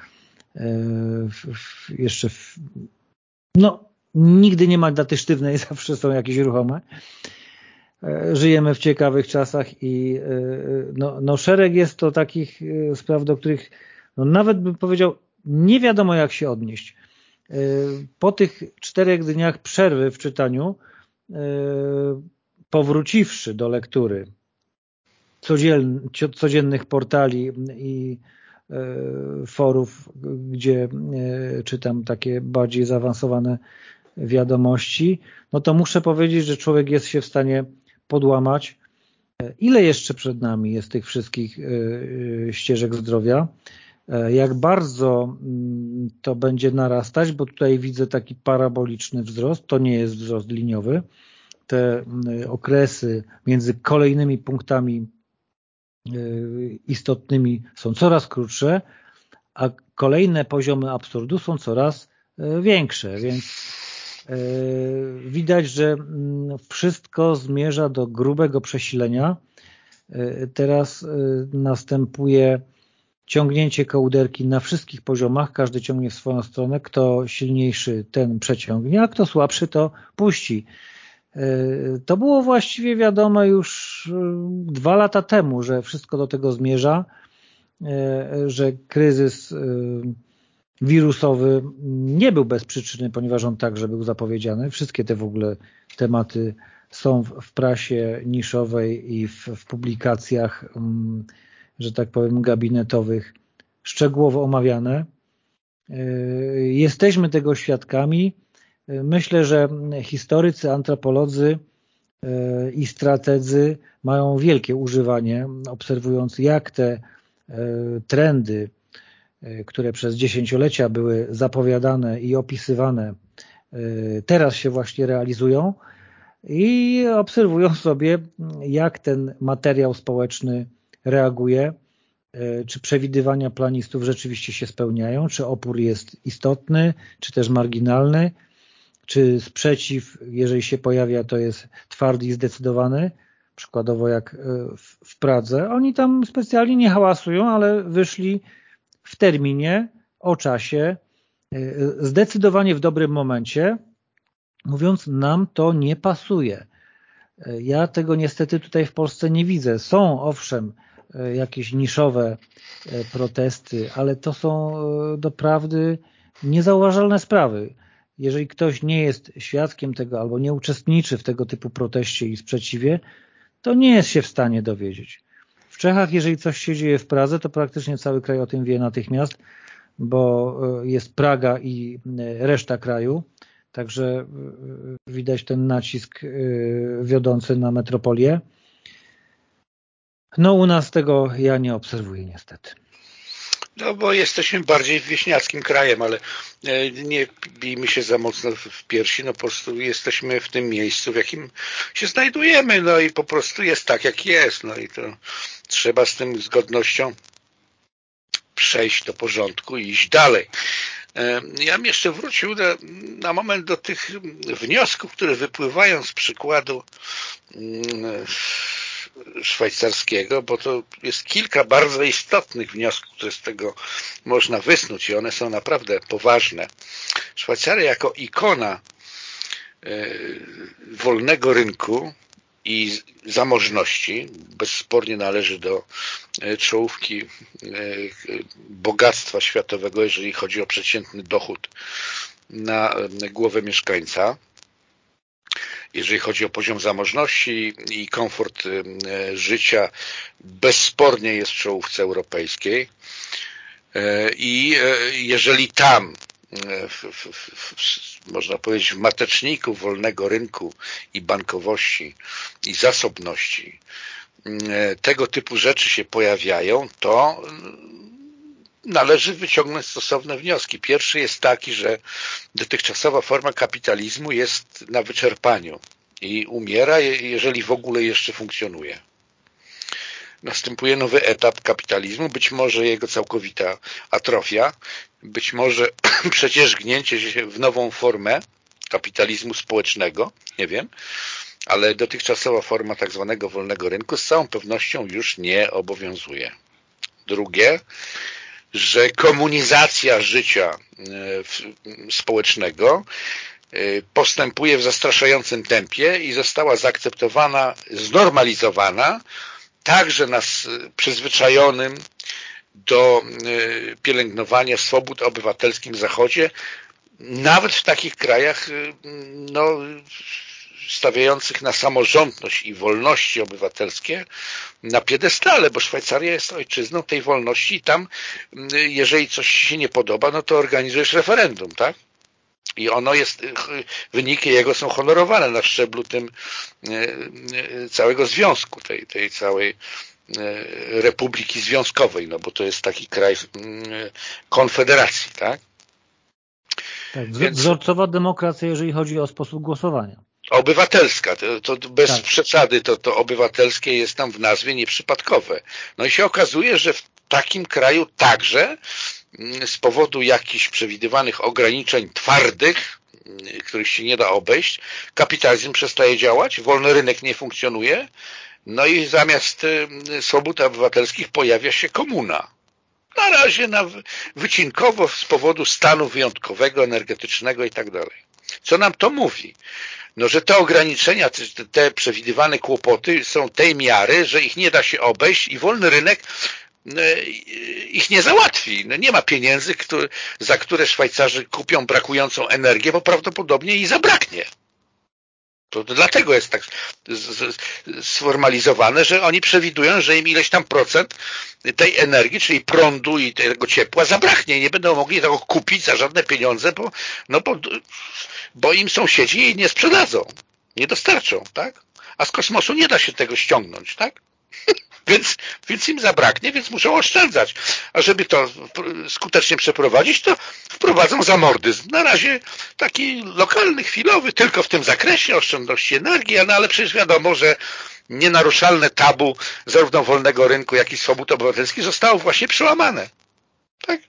jeszcze w, no nigdy nie ma daty sztywnej, zawsze są jakieś ruchome. E, żyjemy w ciekawych czasach i e, no, no szereg jest to takich e, spraw, do których no nawet bym powiedział nie wiadomo jak się odnieść. Po tych czterech dniach przerwy w czytaniu powróciwszy do lektury codziennych portali i E, forów, gdzie e, czytam takie bardziej zaawansowane wiadomości, no to muszę powiedzieć, że człowiek jest się w stanie podłamać. E, ile jeszcze przed nami jest tych wszystkich ścieżek zdrowia? Jak bardzo mm, to będzie narastać, bo tutaj widzę taki paraboliczny wzrost, to nie jest wzrost liniowy. Te okresy między kolejnymi punktami Y, istotnymi są coraz krótsze, a kolejne poziomy absurdu są coraz y, większe, więc y, widać, że wszystko zmierza do grubego przesilenia. Teraz następuje ciągnięcie kołderki na wszystkich poziomach, każdy ciągnie w swoją stronę, kto silniejszy ten przeciągnie, a kto słabszy to puści. E, to było właściwie wiadome już e, dwa lata temu, że wszystko do tego zmierza, e, że kryzys wirusowy nie był bez przyczyny, ponieważ on także był zapowiedziany. Wszystkie te w ogóle tematy są w prasie niszowej i w, w publikacjach, mm, że tak powiem, gabinetowych szczegółowo omawiane. Jesteśmy tego świadkami Myślę, że historycy, antropolodzy e, i strategzy mają wielkie używanie, obserwując jak te e, trendy, e, które przez dziesięciolecia były zapowiadane i opisywane, teraz się właśnie realizują. I obserwują sobie, jak ten materiał społeczny reaguje, czy przewidywania planistów rzeczywiście się spełniają, czy opór jest istotny, czy też marginalny, czy sprzeciw, jeżeli się pojawia, to jest twardy i zdecydowany, przykładowo jak e, w Pradze. Oni tam specjalnie nie hałasują, ale wyszli w terminie, o czasie, e, zdecydowanie w dobrym momencie, mówiąc nam to nie pasuje. E, ja tego niestety tutaj w Polsce nie widzę. Są owszem jakieś niszowe protesty, ale to są doprawdy niezauważalne sprawy jeżeli ktoś nie jest świadkiem tego albo nie uczestniczy w tego typu proteście i sprzeciwie, to nie jest się w stanie dowiedzieć. W Czechach, jeżeli coś się dzieje w Pradze, to praktycznie cały kraj o tym wie natychmiast, bo e, jest Praga i e, reszta kraju, także e, widać ten nacisk wiodący na metropolię. No u nas tego ja nie obserwuję niestety. No bo jesteśmy bardziej wieśniackim krajem, ale e, nie bijmy się za mocno w piersi, no po prostu jesteśmy w tym miejscu, w jakim się znajdujemy, no i po prostu jest tak, jak jest, no i to trzeba z tym zgodnością przejść do porządku i iść dalej. E, ja bym jeszcze wrócił na, na moment do tych wniosków, które wypływają z przykładu mm, szwajcarskiego, bo to jest kilka bardzo istotnych wniosków, które z tego można wysnuć i one są naprawdę poważne. Szwajcaria jako ikona e, wolnego rynku i zamożności bezspornie należy do e, czołówki e, bogactwa światowego, jeżeli chodzi o przeciętny dochód na głowę mieszkańca jeżeli chodzi o poziom zamożności i komfort życia, bezspornie jest w czołówce europejskiej. I jeżeli tam w, w, w, można powiedzieć w mateczniku wolnego rynku i bankowości i zasobności tego typu rzeczy się pojawiają, to należy wyciągnąć stosowne wnioski. Pierwszy jest taki, że dotychczasowa forma kapitalizmu jest na wyczerpaniu i umiera, jeżeli w ogóle jeszcze funkcjonuje. Następuje nowy etap kapitalizmu, być może jego całkowita atrofia, być może przecieżgnięcie się w nową formę kapitalizmu społecznego, nie wiem, ale dotychczasowa forma tak zwanego wolnego rynku z całą pewnością już nie obowiązuje. Drugie, że komunizacja życia e, społecznego e, postępuje w zastraszającym tempie i została zaakceptowana, znormalizowana także nas przyzwyczajonym do e, pielęgnowania swobód obywatelskim Zachodzie, nawet w takich krajach no, stawiających na samorządność i wolności obywatelskie na piedestale, bo Szwajcaria jest ojczyzną tej wolności i tam, jeżeli coś się nie podoba, no to organizujesz referendum, tak? I ono jest, wyniki jego są honorowane na szczeblu tym e, e, całego związku, tej, tej całej e, Republiki Związkowej, no bo to jest taki kraj konfederacji, tak? Tak, Więc... wzorcowa demokracja, jeżeli chodzi o sposób głosowania. Obywatelska, to, to bez tak. przesady, to, to obywatelskie jest tam w nazwie nieprzypadkowe. No i się okazuje, że w takim kraju także mm, z powodu jakichś przewidywanych ograniczeń twardych, mm, których się nie da obejść, kapitalizm przestaje działać, wolny rynek nie funkcjonuje, no i zamiast mm, swobód obywatelskich pojawia się komuna. Na razie na wycinkowo z powodu stanu wyjątkowego, energetycznego i tak dalej. Co nam to mówi? no, że te ograniczenia, te, przewidywane kłopoty są tej miary, że ich nie da się obejść i wolny rynek e, ich nie załatwi. No nie ma pieniędzy, który, za które Szwajcarzy kupią brakującą energię, bo prawdopodobnie jej zabraknie. To dlatego jest tak sformalizowane, że oni przewidują, że im ileś tam procent tej energii, czyli prądu i tego ciepła zabraknie. Nie będą mogli tego kupić za żadne pieniądze, bo, no bo, bo im sąsiedzi jej nie sprzedadzą, nie dostarczą, tak? A z kosmosu nie da się tego ściągnąć, tak? więc, więc im zabraknie, więc muszą oszczędzać. A żeby to skutecznie przeprowadzić, to wprowadzą zamordyzm. Na razie taki lokalny, chwilowy, tylko w tym zakresie oszczędności energii, no ale przecież wiadomo, że nienaruszalne tabu zarówno wolnego rynku, jak i swobód obywatelskich zostało właśnie przełamane. Tak?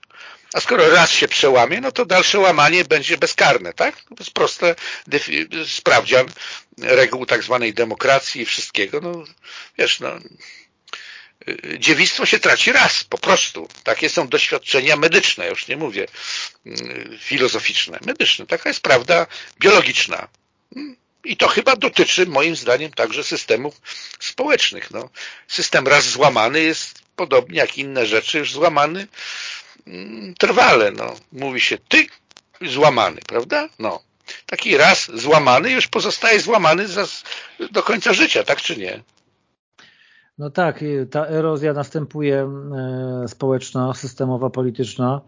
A skoro raz się przełamie, no to dalsze łamanie będzie bezkarne, tak? To jest proste sprawdzian reguł tak zwanej demokracji i wszystkiego. No, wiesz, no, dziewictwo się traci raz, po prostu. Takie są doświadczenia medyczne, już nie mówię mm, filozoficzne, medyczne. Taka jest prawda biologiczna. I to chyba dotyczy, moim zdaniem, także systemów społecznych. No, system raz złamany jest, podobnie jak inne rzeczy, już złamany mm, trwale. No. Mówi się ty złamany, prawda? No. Taki raz złamany już pozostaje złamany do końca życia, tak czy nie? No tak, ta erozja następuje e, społeczna, systemowa, polityczna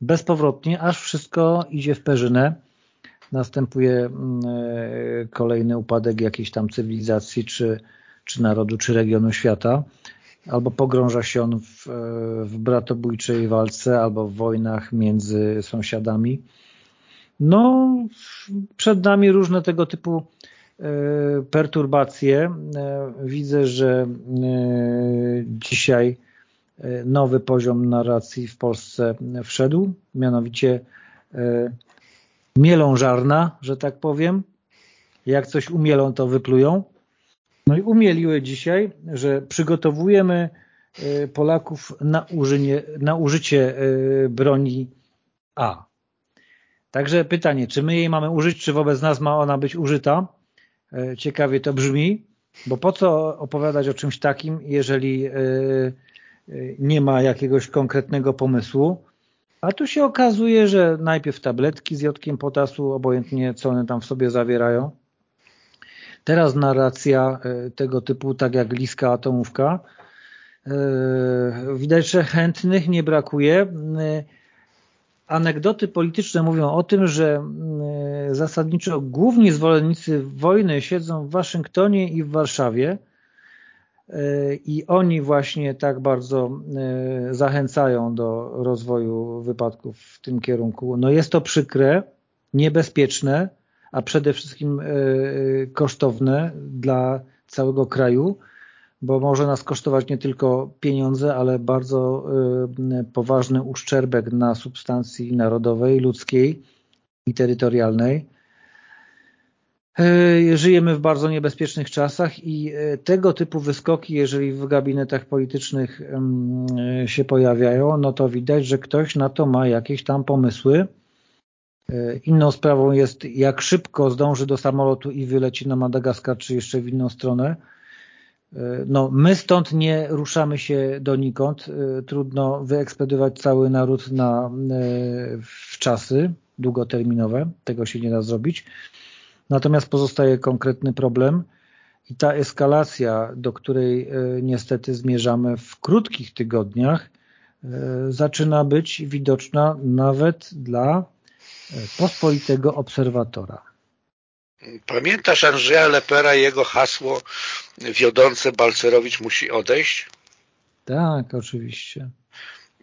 bezpowrotnie, aż wszystko idzie w perzynę. Następuje mm, e, kolejny upadek jakiejś tam cywilizacji, czy, czy narodu, czy regionu świata. Albo pogrąża się on w, e, w bratobójczej walce, albo w wojnach między sąsiadami. No, przed nami różne tego typu E, perturbacje. E, widzę, że dzisiaj nowy poziom narracji w Polsce wszedł, mianowicie mielą żarna, że tak powiem. Jak coś umielą, to wyplują. No i umieliły dzisiaj, że przygotowujemy Polaków na, na użycie broni A. Także pytanie, czy my jej mamy użyć, czy wobec nas ma ona być użyta? E, ciekawie to brzmi, bo po co opowiadać o czymś takim, jeżeli e, e, nie ma jakiegoś konkretnego pomysłu, a tu się okazuje, że najpierw tabletki z jodkiem potasu, obojętnie co one tam w sobie zawierają, Teraz narracja tego typu, tak jak Liska Atomówka, widać, że chętnych nie brakuje. Anegdoty polityczne mówią o tym, że zasadniczo główni zwolennicy wojny siedzą w Waszyngtonie i w Warszawie. E, i oni właśnie tak bardzo e, zachęcają do rozwoju wypadków w tym kierunku. No jest to przykre, niebezpieczne, a przede wszystkim e, kosztowne dla całego kraju, bo może nas kosztować nie tylko pieniądze, ale bardzo y, poważny uszczerbek na substancji narodowej, ludzkiej i terytorialnej. Y, żyjemy w bardzo niebezpiecznych czasach i tego typu wyskoki, jeżeli w gabinetach politycznych się pojawiają, no to widać, że ktoś na to ma jakieś tam pomysły. Inną sprawą jest, jak szybko zdąży do samolotu i wyleci na Madagaskar, czy jeszcze w inną stronę, no, my stąd nie ruszamy się donikąd. Y, trudno wyekspediować cały naród na, w czasy długoterminowe. Tego się nie da zrobić. Natomiast pozostaje konkretny problem i ta eskalacja, do której niestety zmierzamy w krótkich tygodniach, zaczyna być widoczna nawet dla pospolitego obserwatora. Pamiętasz Andrzeja Lepera i jego hasło wiodące Balcerowicz musi odejść? Tak, oczywiście.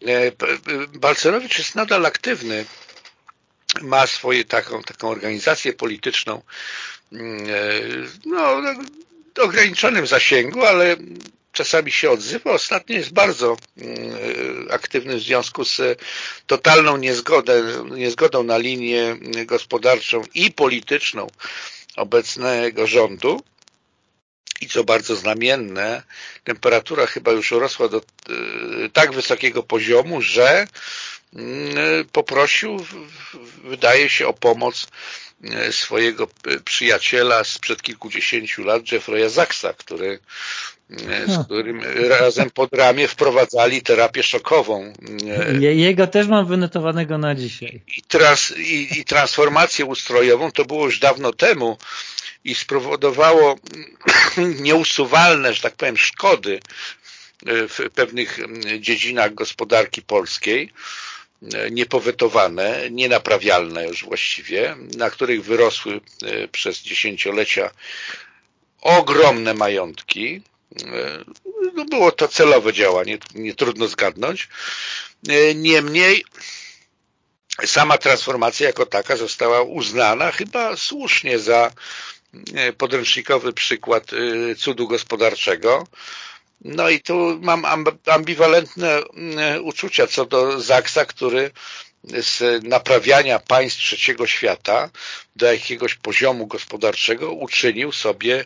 E, Balcerowicz jest nadal aktywny. Ma swoją taką, taką organizację polityczną mm, e, no, w ograniczonym zasięgu, ale czasami się odzywa. Ostatnio jest bardzo mm, aktywny w związku z totalną niezgodę, niezgodą na linię gospodarczą i polityczną obecnego rządu. I co bardzo znamienne, temperatura chyba już urosła do y, tak wysokiego poziomu, że mm, poprosił, wydaje się, o pomoc swojego przyjaciela sprzed kilkudziesięciu lat, Jeffrey'a Zaxa, który z którym razem pod ramię wprowadzali terapię szokową. Jego też mam wynotowanego na dzisiaj. I, trans, i, i transformację ustrojową to było już dawno temu i spowodowało nieusuwalne, że tak powiem, szkody w pewnych dziedzinach gospodarki polskiej, niepowetowane, nienaprawialne już właściwie, na których wyrosły przez dziesięciolecia ogromne majątki, E, no było to celowe działanie, nie trudno zgadnąć. E, niemniej sama transformacja jako taka została uznana chyba słusznie za e, podręcznikowy przykład cudu gospodarczego. No i tu mam ambiwalentne uczucia co do Zaksa, który z naprawiania państw trzeciego świata do jakiegoś poziomu gospodarczego uczynił sobie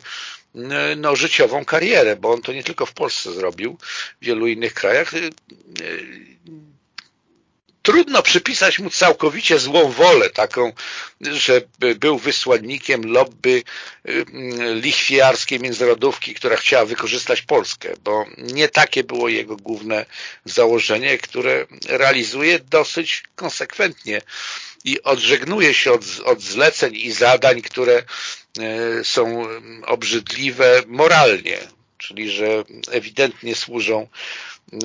no, życiową karierę, bo on to nie tylko w Polsce zrobił, w wielu innych krajach. Y, y, trudno przypisać mu całkowicie złą wolę, taką, że był wysłannikiem lobby y, lichwiarskiej międzynarodówki, która chciała wykorzystać Polskę, bo nie takie było jego główne założenie, które realizuje dosyć konsekwentnie i odżegnuje się od, od zleceń i zadań, które E, są obrzydliwe moralnie, czyli że ewidentnie służą e,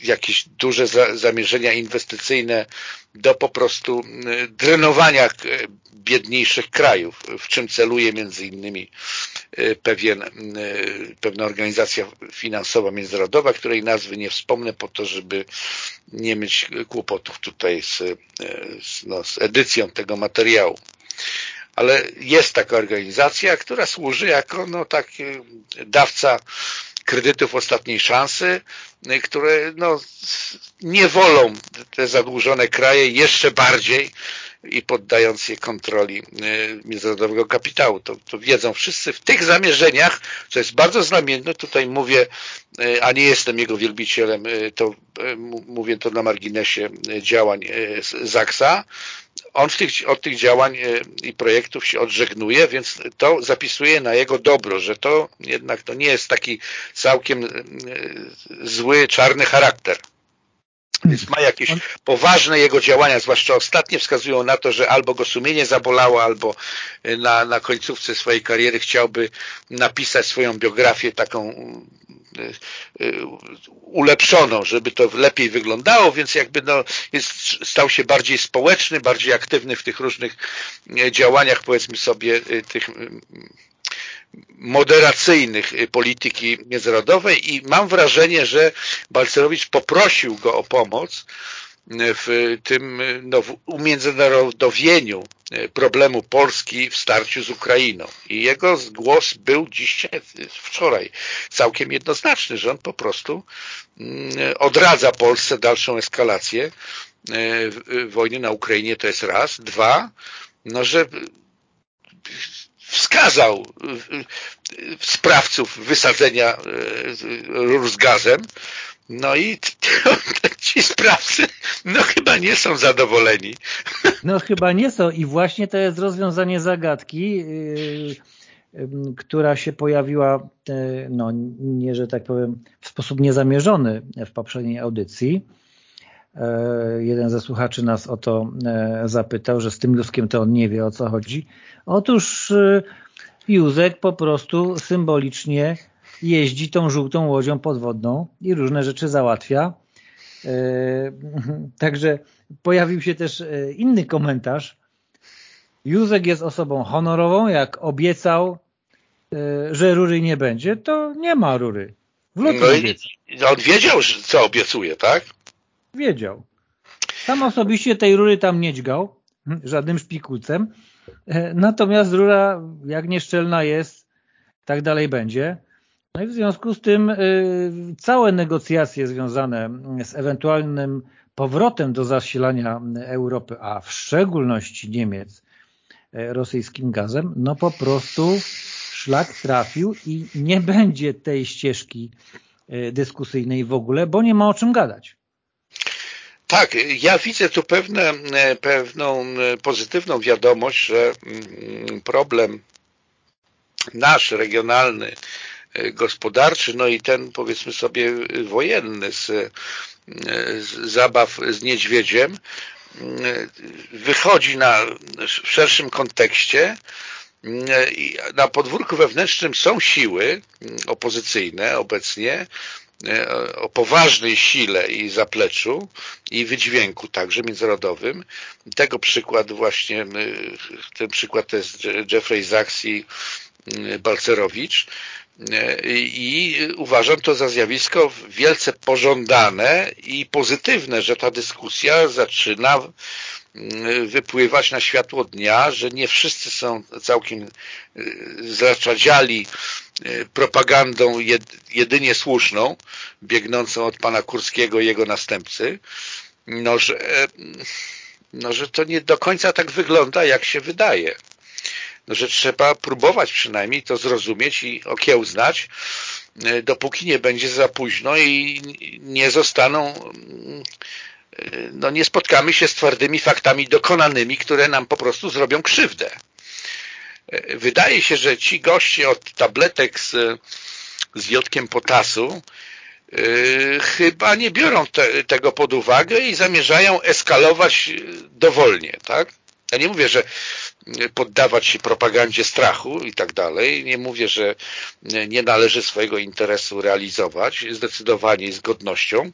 jakieś duże zamierzenia inwestycyjne do po prostu e, drenowania biedniejszych krajów, w czym celuje między innymi pewien, pewna organizacja finansowa międzynarodowa, której nazwy nie wspomnę po to, żeby nie mieć kłopotów tutaj z, z, no, z edycją tego materiału. Ale jest taka organizacja, która służy jako no, taki dawca kredytów ostatniej szansy, które no, nie wolą te zadłużone kraje jeszcze bardziej i poddając je kontroli e, międzynarodowego kapitału. To, to wiedzą wszyscy w tych zamierzeniach, co jest bardzo znamienne, tutaj mówię, e, a nie jestem jego wielbicielem, to mówię to na marginesie działań Zaksa, on tych, od tych działań i projektów się odżegnuje, więc to zapisuje na jego dobro, że to jednak to nie jest taki całkiem zły, czarny charakter. Więc ma jakieś poważne jego działania, zwłaszcza ostatnie, wskazują na to, że albo go sumienie zabolało, albo na, na końcówce swojej kariery chciałby napisać swoją biografię taką y, y, ulepszoną, żeby to lepiej wyglądało, więc jakby no, jest, stał się bardziej społeczny, bardziej aktywny w tych różnych działaniach, powiedzmy sobie, y, tych moderacyjnych polityki międzynarodowej i mam wrażenie, że Balcerowicz poprosił go o pomoc w tym no, w umiędzynarodowieniu problemu Polski w starciu z Ukrainą. I jego głos był dzisiaj, wczoraj całkiem jednoznaczny, że on po prostu mm, odradza Polsce dalszą eskalację wojny na Ukrainie, to jest raz. Dwa, no, że wskazał sprawców wysadzenia e, rur z gazem, no i ci sprawcy no chyba nie są zadowoleni. No chyba nie są i właśnie to jest rozwiązanie zagadki, która się pojawiła, no nie, że tak powiem, w sposób niezamierzony w poprzedniej audycji. Jeden ze słuchaczy nas o to zapytał, że z tym luskiem to on nie wie o co chodzi. Otóż Józek po prostu symbolicznie jeździ tą żółtą łodzią podwodną i różne rzeczy załatwia. E, także pojawił się też e, inny komentarz. Józek jest osobą honorową, jak obiecał, e, że rury nie będzie, to nie ma rury. W no i on wiedział, co obiecuje, tak? Wiedział. Sam osobiście tej rury tam nie dźgał, żadnym szpikulcem, natomiast rura, jak nieszczelna jest, tak dalej będzie. No i w związku z tym y, całe negocjacje związane z ewentualnym powrotem do zasilania Europy, a w szczególności Niemiec y, rosyjskim gazem, no po prostu szlak trafił i nie będzie tej ścieżki dyskusyjnej w ogóle, bo nie ma o czym gadać. Tak, ja widzę tu pewne, pewną pozytywną wiadomość, że mm, problem nasz regionalny gospodarczy, no i ten powiedzmy sobie wojenny z, z zabaw z niedźwiedziem wychodzi na, w szerszym kontekście na podwórku wewnętrznym są siły opozycyjne obecnie o poważnej sile i zapleczu i wydźwięku także międzynarodowym. Tego przykład właśnie, ten przykład to jest Jeffrey Sachs i Balcerowicz, i uważam to za zjawisko wielce pożądane i pozytywne, że ta dyskusja zaczyna wypływać na światło dnia, że nie wszyscy są całkiem y, zaczadziali y, propagandą jedynie słuszną, biegnącą od pana Kurskiego i jego następcy, no że, no, że to nie do końca tak wygląda, jak się wydaje. No, że trzeba próbować przynajmniej to zrozumieć i okiełznać, dopóki nie będzie za późno i nie zostaną e, no nie spotkamy się z twardymi faktami dokonanymi, które nam po prostu zrobią krzywdę. Wydaje się, że ci goście od tabletek z, z jodkiem potasu yy, chyba nie biorą te, tego pod uwagę i zamierzają eskalować dowolnie, tak? Ja nie mówię, że poddawać się propagandzie strachu i tak dalej. Nie mówię, że nie należy swojego interesu realizować zdecydowanie z godnością,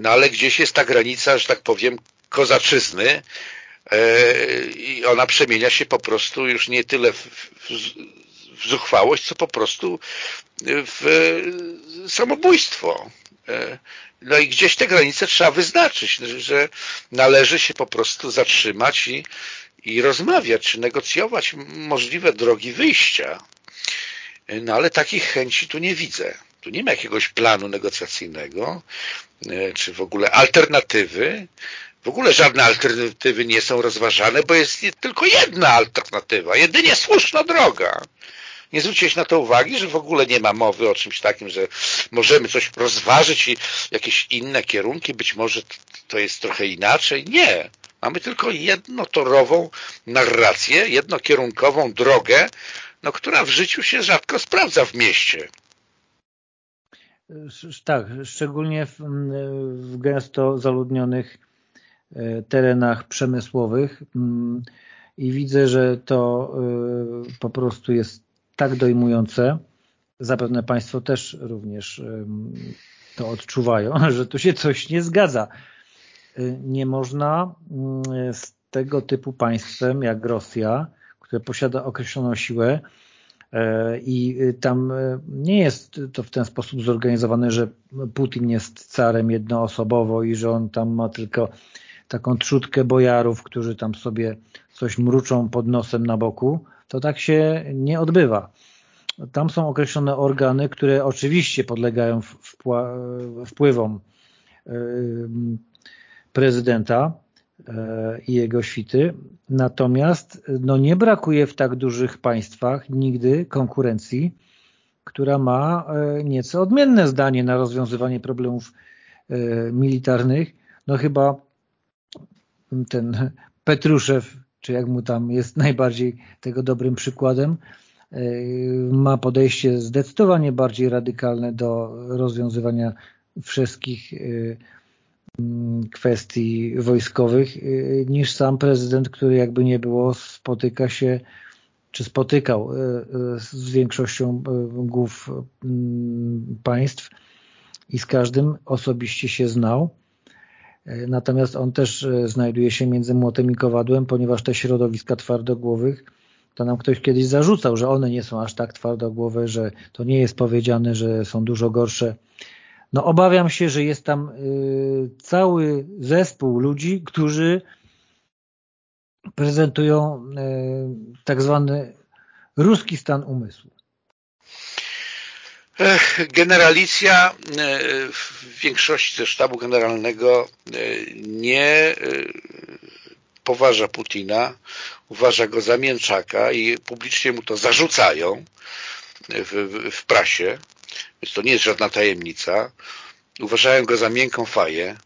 no ale gdzieś jest ta granica, że tak powiem, kozaczyzny e, i ona przemienia się po prostu już nie tyle w, w zuchwałość, co po prostu w samobójstwo. E, no i gdzieś te granice trzeba wyznaczyć, że należy się po prostu zatrzymać i, i rozmawiać, czy negocjować możliwe drogi wyjścia. No ale takich chęci tu nie widzę. Tu nie ma jakiegoś planu negocjacyjnego, e, czy w ogóle alternatywy. W ogóle żadne alternatywy nie są rozważane, bo jest tylko jedna alternatywa, jedynie słuszna droga. Nie zwróciłeś na to uwagi, że w ogóle nie ma mowy o czymś takim, że możemy coś rozważyć i jakieś inne kierunki, być może to jest trochę inaczej. Nie. Mamy tylko jednotorową narrację, jednokierunkową drogę, no, która w życiu się rzadko sprawdza w mieście. Tak, szczególnie w, w gęsto zaludnionych e, terenach przemysłowych i widzę, że to e, po prostu jest tak dojmujące. Zapewne Państwo też również to odczuwają, że tu się coś nie zgadza. E, nie można z tego typu państwem jak Rosja, które posiada określoną siłę, E, I y, tam e, nie jest to w ten sposób zorganizowane, że Putin jest carem jednoosobowo i że on tam ma tylko taką trzutkę bojarów, którzy tam sobie coś mruczą pod nosem na boku. To tak się nie odbywa. Tam są określone organy, które oczywiście podlegają wpływom e, prezydenta, E, i jego świty. Natomiast no, nie brakuje w tak dużych państwach nigdy konkurencji, która ma e, nieco odmienne zdanie na rozwiązywanie problemów e, militarnych. No chyba ten Petruszew, czy jak mu tam jest najbardziej tego dobrym przykładem, ma podejście zdecydowanie bardziej radykalne do rozwiązywania wszystkich kwestii wojskowych y, niż sam prezydent, który jakby nie było spotyka się czy spotykał y, y, z większością głów mm, państw i z każdym osobiście się znał. Natomiast on też znajduje się między młotem i kowadłem, ponieważ te środowiska twardogłowych, to nam ktoś kiedyś zarzucał, że one nie są aż tak twardogłowe, że to nie jest powiedziane, że są dużo gorsze no obawiam się, że jest tam y, cały zespół ludzi, którzy prezentują y, tak zwany ruski stan umysłu. Generalicja y, w większości sztabu generalnego nie poważa Putina, uważa go za mięczaka i publicznie mu to zarzucają w, w, w prasie więc to nie jest żadna tajemnica. Uważałem go za miękką faję,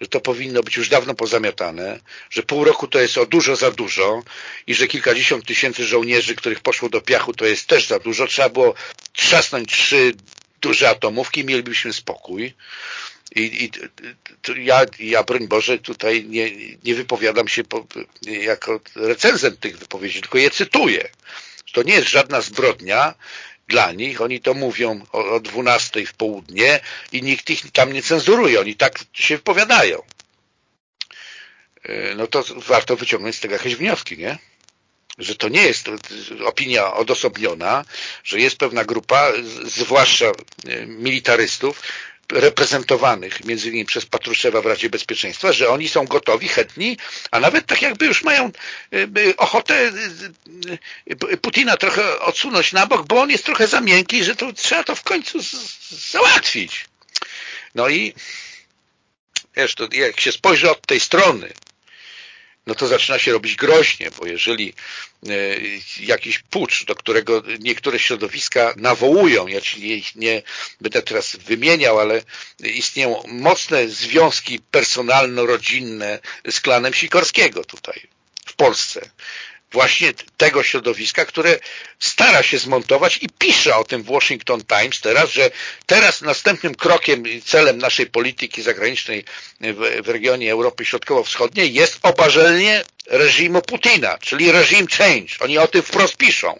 że to powinno być już dawno pozamiatane, że pół roku to jest o dużo za dużo i że kilkadziesiąt tysięcy żołnierzy, których poszło do piachu, to jest też za dużo. Trzeba było trzasnąć trzy duże atomówki i mielibyśmy spokój. I, i ja, ja, broń Boże, tutaj nie, nie wypowiadam się po, jako recenzent tych wypowiedzi, tylko je cytuję. To nie jest żadna zbrodnia, dla nich, oni to mówią o, o 12 w południe i nikt ich tam nie cenzuruje, oni tak się wypowiadają. E, no to warto wyciągnąć z tego jakieś wnioski, nie? Że to nie jest opinia odosobniona, że jest pewna grupa, zwłaszcza e, militarystów, reprezentowanych między innymi przez Patruszewa w Radzie Bezpieczeństwa, że oni są gotowi, chętni, a nawet tak jakby już mają e, ochotę e, e, Putina trochę odsunąć na bok, bo on jest trochę za miękki, że to trzeba to w końcu załatwić. No i wiesz, to jak się spojrzy od tej strony, no to zaczyna się robić groźnie, bo jeżeli e, jakiś pucz, do którego niektóre środowiska nawołują, ja ci ich nie będę teraz wymieniał, ale istnieją mocne związki personalno-rodzinne z klanem Sikorskiego tutaj w Polsce właśnie tego środowiska, które stara się zmontować i pisze o tym w Washington Times teraz, że teraz następnym krokiem i celem naszej polityki zagranicznej w, w regionie Europy Środkowo-Wschodniej jest obarzenie reżimu Putina, czyli reżim change. Oni o tym wprost piszą.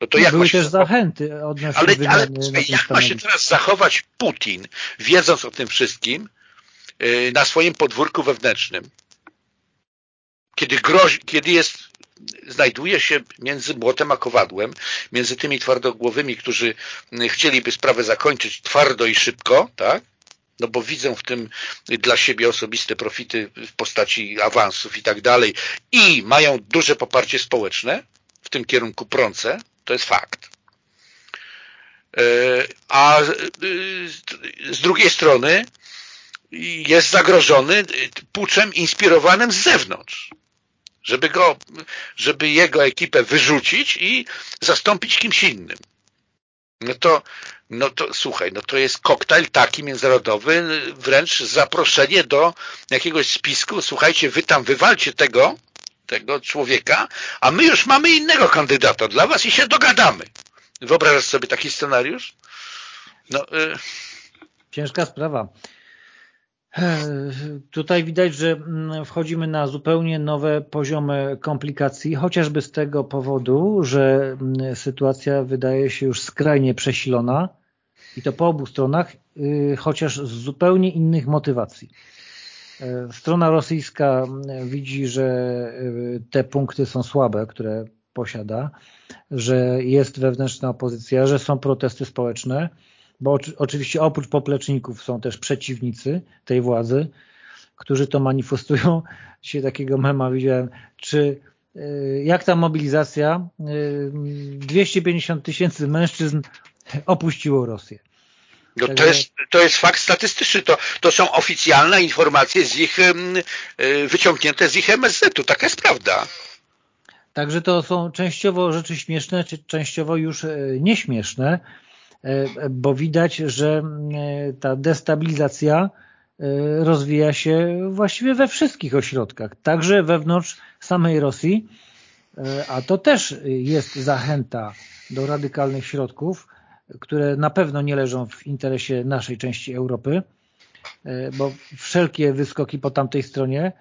No to jak Były też się... zachęty odnośnie Ale, ale jak ma się teraz zachować Putin, wiedząc o tym wszystkim, yy, na swoim podwórku wewnętrznym? Kiedy, grozi, kiedy jest, znajduje się między młotem a kowadłem, między tymi twardogłowymi, którzy chcieliby sprawę zakończyć twardo i szybko, tak? no bo widzą w tym dla siebie osobiste profity w postaci awansów i tak dalej i mają duże poparcie społeczne, w tym kierunku prące, to jest fakt. E, a e, z drugiej strony jest zagrożony puczem inspirowanym z zewnątrz żeby, go, żeby jego ekipę wyrzucić i zastąpić kimś innym. No to, no to słuchaj, no to jest koktajl taki międzynarodowy, wręcz zaproszenie do jakiegoś spisku, słuchajcie, wy tam wywalcie tego, tego człowieka, a my już mamy innego kandydata dla was i się dogadamy. Wyobrażasz sobie taki scenariusz? No, y Ciężka sprawa. Tutaj widać, że mm, wchodzimy na zupełnie nowe poziomy komplikacji, chociażby z tego powodu, że mm, sytuacja wydaje się już skrajnie przesilona i to po obu stronach, y, chociaż z zupełnie innych motywacji. E, strona rosyjska mm, widzi, że y, te punkty są słabe, które posiada, że jest wewnętrzna opozycja, że są protesty społeczne, bo oczywiście oprócz popleczników są też przeciwnicy tej władzy, którzy to manifestują. Dzisiaj takiego mema widziałem, czy y, jak ta mobilizacja 250 tysięcy mężczyzn opuściło Rosję. No to, jest, to jest fakt statystyczny, to, to są oficjalne informacje z ich y, wyciągnięte z ich MSZ-u, taka jest prawda. Także to są częściowo rzeczy śmieszne, częściowo już nieśmieszne, bo widać, że e, ta destabilizacja rozwija się właściwie we wszystkich ośrodkach, także wewnątrz samej Rosji, a to też jest zachęta do radykalnych środków, które na pewno nie leżą w interesie naszej części Europy, bo wszelkie wyskoki po tamtej stronie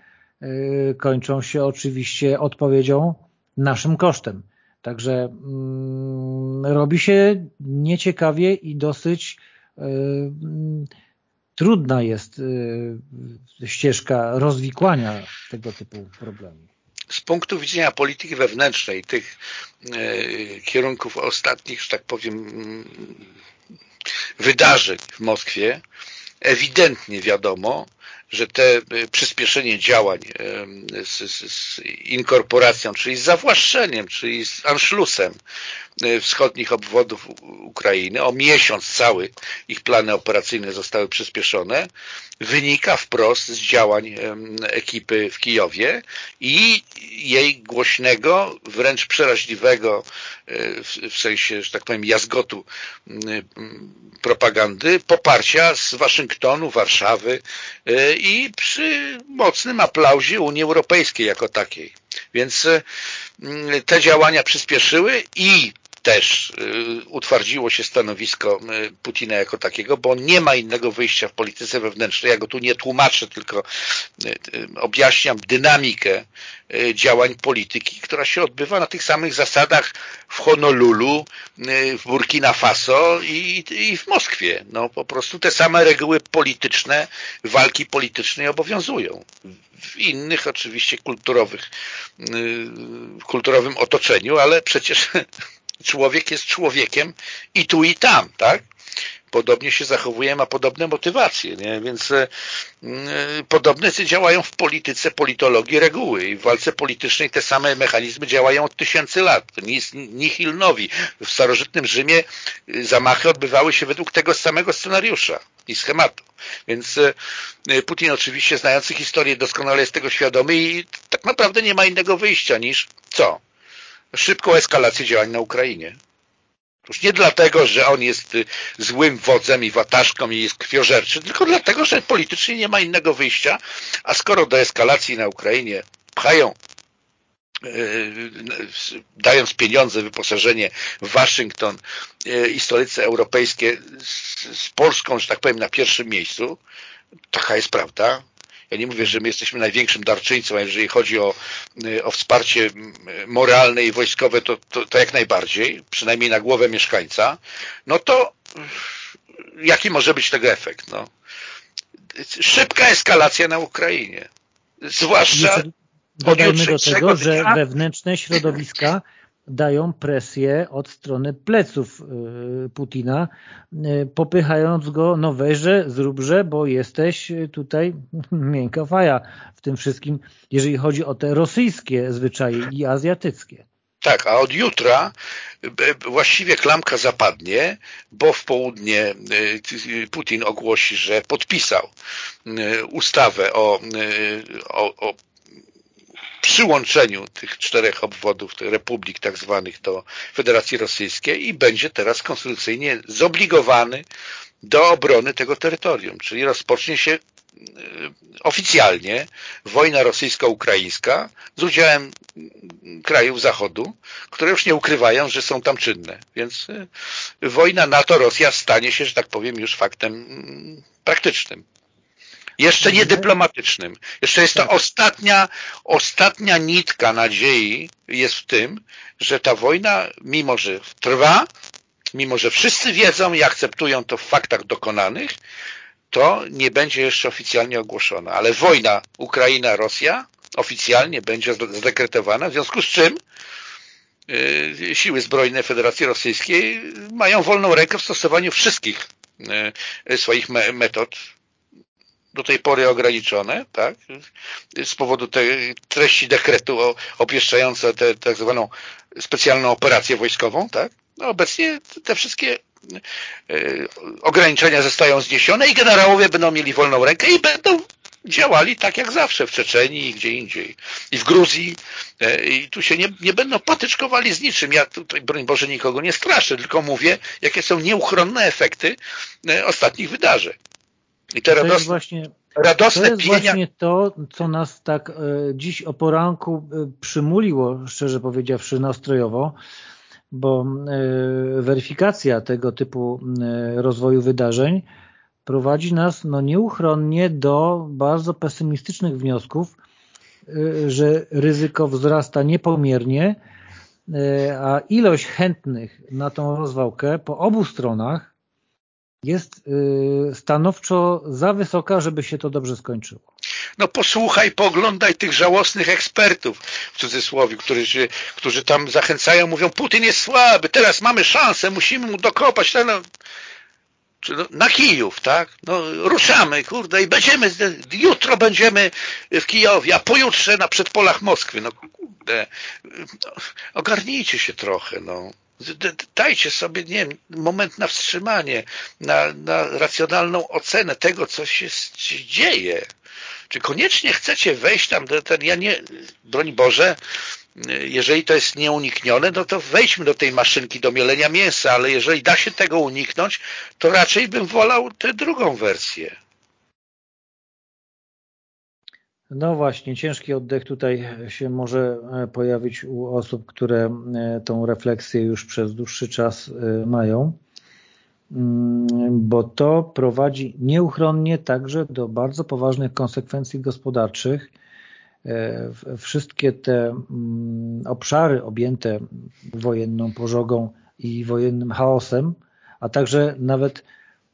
kończą się oczywiście odpowiedzią naszym kosztem. Także mm, robi się nieciekawie i dosyć y, trudna jest y, ścieżka rozwikłania tego typu problemów. Z punktu widzenia polityki wewnętrznej, tych y, kierunków ostatnich, że tak powiem, wydarzeń w Moskwie, ewidentnie wiadomo, że te y, przyspieszenie działań z, z, z inkorporacją, czyli z zawłaszczeniem, czyli z Anschlussem y, wschodnich obwodów Ukrainy, o miesiąc cały ich plany operacyjne zostały przyspieszone, wynika wprost z działań ekipy w Kijowie i jej głośnego, wręcz przeraźliwego y, w sensie, że tak powiem, jazgotu propagandy, poparcia z Waszyngtonu, Warszawy i przy mocnym aplauzie Unii Europejskiej jako takiej. Więc te działania przyspieszyły i też y, utwardziło się stanowisko y, Putina jako takiego, bo on nie ma innego wyjścia w polityce wewnętrznej. Ja go tu nie tłumaczę, tylko y, objaśniam dynamikę działań polityki, która się odbywa na tych samych zasadach w Honolulu, w Burkina Faso i, w Moskwie. No po prostu te same reguły polityczne, walki politycznej obowiązują. W innych oczywiście kulturowych, kulturowym otoczeniu, ale przecież człowiek jest człowiekiem i tu i tam, tak? Podobnie się zachowuje, ma podobne motywacje, nie? więc e, podobne działają w polityce, politologii reguły i w walce politycznej te same mechanizmy działają od tysięcy lat. To nie jest. W starożytnym Rzymie e, zamachy odbywały się według tego samego scenariusza i schematu. Więc e, Putin oczywiście znający historię doskonale jest tego świadomy i tak naprawdę nie ma innego wyjścia niż co? Szybką eskalację działań na Ukrainie. Już nie dlatego, że on jest y, złym wodzem i watażką i jest krwiożerczy, tylko dlatego, że politycznie nie ma innego wyjścia, a skoro do eskalacji na Ukrainie pchają y, dając pieniądze, wyposażenie Waszyngton y, i stolice europejskie z Polską, że tak powiem, na pierwszym miejscu, taka jest prawda, ja nie mówię, że my jesteśmy największym darczyńcą, a jeżeli chodzi o, y, o wsparcie moralne i wojskowe, to, to, to jak najbardziej, przynajmniej na głowę mieszkańca, no to jaki może być tego efekt? No, szybka eskalacja na Ukrainie. Zwłaszcza Dodajmy do tego, że wewnętrzne środowiska dają presję od strony pleców y, Putina, y, popychając go, no weźże, zróbże, bo jesteś tutaj miękka faja w tym wszystkim, jeżeli chodzi o te rosyjskie zwyczaje i azjatyckie. Tak, a od jutra właściwie klamka zapadnie, bo w południe y, Putin ogłosi, że podpisał ustawę o, o, o przyłączeniu tych czterech obwodów, tych republik tak zwanych do Federacji Rosyjskiej i będzie teraz konstytucyjnie zobligowany do obrony tego terytorium, czyli rozpocznie się oficjalnie wojna rosyjsko-ukraińska z udziałem krajów Zachodu, które już nie ukrywają, że są tam czynne. Więc wojna NATO-Rosja stanie się, że tak powiem, już faktem mm, praktycznym. Jeszcze nie dyplomatycznym. Jeszcze jest to tak. ostatnia, ostatnia nitka nadziei jest w tym, że ta wojna, mimo że trwa, mimo że wszyscy wiedzą i akceptują to w faktach dokonanych, to nie będzie jeszcze oficjalnie ogłoszona. Ale wojna Ukraina-Rosja oficjalnie będzie zdekretowana, w związku z czym yy, siły zbrojne Federacji Rosyjskiej mają wolną rękę w stosowaniu wszystkich yy, swoich metod do tej pory ograniczone, tak? z powodu tej treści dekretu opieszczające tę tak zwaną specjalną operację wojskową. Tak? No obecnie te wszystkie e, ograniczenia zostają zniesione i generałowie będą mieli wolną rękę i będą działali tak jak zawsze w Czeczenii i gdzie indziej. I w Gruzji. E, I tu się nie, nie będą patyczkowali z niczym. Ja tutaj, broń Boże, nikogo nie straszę, tylko mówię, jakie są nieuchronne efekty e, ostatnich wydarzeń. I radosne, to jest właśnie, radosne to jest pienia... właśnie to, co nas tak e, dziś o poranku e, przymuliło, szczerze powiedziawszy, nastrojowo, bo e, weryfikacja tego typu e, rozwoju wydarzeń prowadzi nas no, nieuchronnie do bardzo pesymistycznych wniosków, e, że ryzyko wzrasta niepomiernie, e, a ilość chętnych na tą rozwałkę po obu stronach jest y, stanowczo za wysoka, żeby się to dobrze skończyło. No posłuchaj, poglądaj tych żałosnych ekspertów, w cudzysłowie, którzy, którzy tam zachęcają, mówią, Putin jest słaby, teraz mamy szansę, musimy mu dokopać. No, no, na Kijów, tak? No, ruszamy, kurde, i będziemy, jutro będziemy w Kijowie, a pojutrze na przedpolach Moskwy. No, kurde, no, ogarnijcie się trochę, no dajcie sobie, nie wiem, moment na wstrzymanie, na, na racjonalną ocenę tego, co się dzieje. Czy koniecznie chcecie wejść tam, do ten, ja nie, broń Boże, jeżeli to jest nieuniknione, no to wejdźmy do tej maszynki do mielenia mięsa, ale jeżeli da się tego uniknąć, to raczej bym wolał tę drugą wersję. No właśnie, ciężki oddech tutaj się może e, pojawić u osób, które e, tą refleksję już przez dłuższy czas e, mają, mm, bo to prowadzi nieuchronnie także do bardzo poważnych konsekwencji gospodarczych. Wszystkie te mm, obszary objęte wojenną pożogą i wojennym chaosem, a także nawet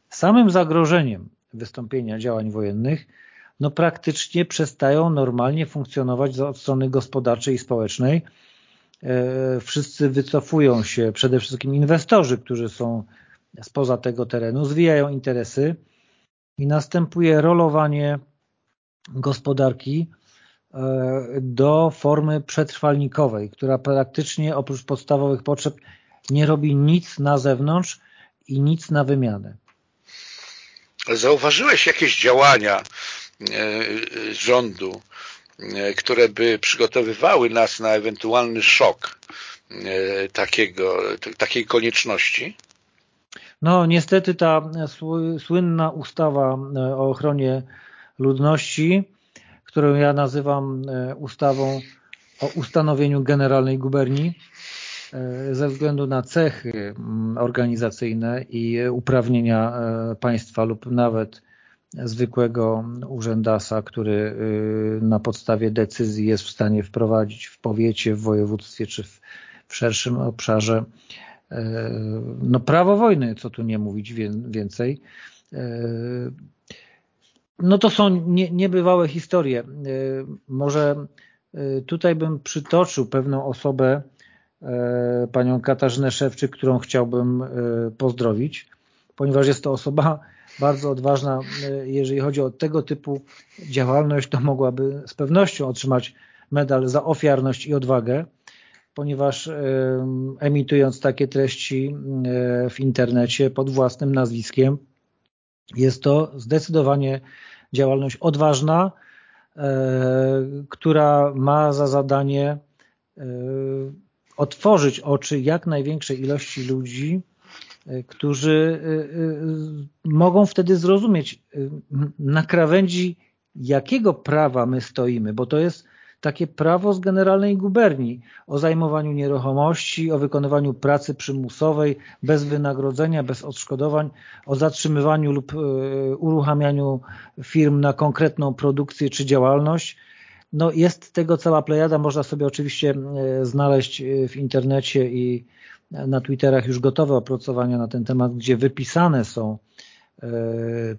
samym zagrożeniem wystąpienia działań wojennych no praktycznie przestają normalnie funkcjonować od strony gospodarczej i społecznej. E, wszyscy wycofują się, przede wszystkim inwestorzy, którzy są spoza tego terenu, zwijają interesy i następuje rolowanie gospodarki e, do formy przetrwalnikowej, która praktycznie oprócz podstawowych potrzeb nie robi nic na zewnątrz i nic na wymianę. Zauważyłeś jakieś działania rządu, e, które by przygotowywały nas na ewentualny szok e, takiego, takiej konieczności? No niestety ta słynna ustawa o ochronie ludności, którą ja nazywam ustawą o ustanowieniu generalnej guberni, ze względu na cechy organizacyjne i uprawnienia państwa lub nawet zwykłego urzędasa, który y, na podstawie decyzji jest w stanie wprowadzić w powiecie, w województwie czy w, w szerszym obszarze y, no prawo wojny, co tu nie mówić więcej. Y, no to są nie, niebywałe historie. Może tutaj bym przytoczył pewną osobę, panią Katarzynę Szewczyk, którą chciałbym pozdrowić, ponieważ jest to osoba bardzo odważna, e, jeżeli chodzi o tego typu działalność, to mogłaby z pewnością otrzymać medal za ofiarność i odwagę, ponieważ e, emitując takie treści e, w internecie pod własnym nazwiskiem, jest to zdecydowanie działalność odważna, która ma za zadanie otworzyć oczy jak największej ilości ludzi którzy mogą wtedy zrozumieć na krawędzi jakiego prawa my stoimy, bo to jest takie prawo z generalnej guberni o zajmowaniu nieruchomości, o wykonywaniu pracy przymusowej bez wynagrodzenia, bez odszkodowań, o zatrzymywaniu lub uruchamianiu firm na konkretną produkcję czy działalność. No jest tego cała plejada, można sobie oczywiście znaleźć w internecie i na Twitterach już gotowe opracowania na ten temat, gdzie wypisane są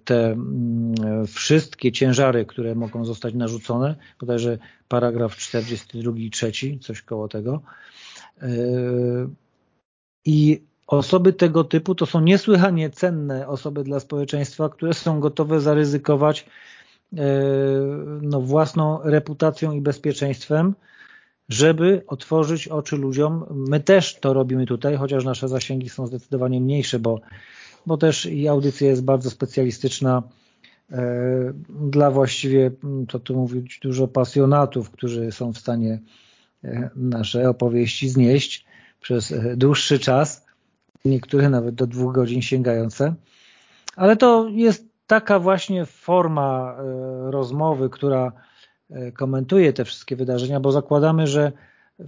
te mm, wszystkie ciężary, które mogą zostać narzucone, bodajże paragraf 42 i 3, coś koło tego. E, I osoby tego typu to są niesłychanie cenne osoby dla społeczeństwa, które są gotowe zaryzykować e, no, własną reputacją i bezpieczeństwem, żeby otworzyć oczy ludziom. My też to robimy tutaj, chociaż nasze zasięgi są zdecydowanie mniejsze, bo bo też i audycja jest bardzo specjalistyczna e, dla właściwie, to tu mówić, dużo pasjonatów, którzy są w stanie e, nasze opowieści znieść przez e, dłuższy czas, niektóre nawet do dwóch godzin sięgające. Ale to jest taka właśnie forma rozmowy, która komentuje te wszystkie wydarzenia, bo zakładamy, że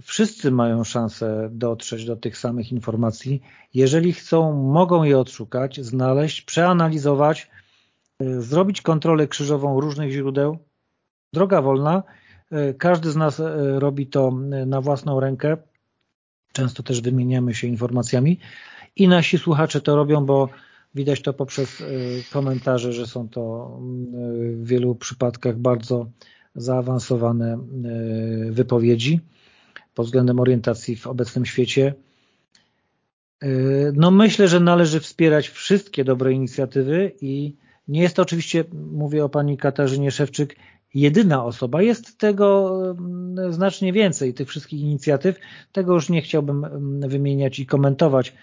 wszyscy mają szansę dotrzeć do tych samych informacji. Jeżeli chcą, mogą je odszukać, znaleźć, przeanalizować, e, zrobić kontrolę krzyżową różnych źródeł. Droga wolna. E, każdy z nas e, robi to na własną rękę. Często też wymieniamy się informacjami i nasi słuchacze to robią, bo widać to poprzez komentarze, że są to w wielu przypadkach bardzo zaawansowane wypowiedzi pod względem orientacji w obecnym świecie. Yy, no myślę, że należy wspierać wszystkie dobre inicjatywy i nie jest to oczywiście, mówię o pani Katarzynie Szewczyk, jedyna osoba. Jest tego znacznie więcej, tych wszystkich inicjatyw. Tego już nie chciałbym wymieniać i komentować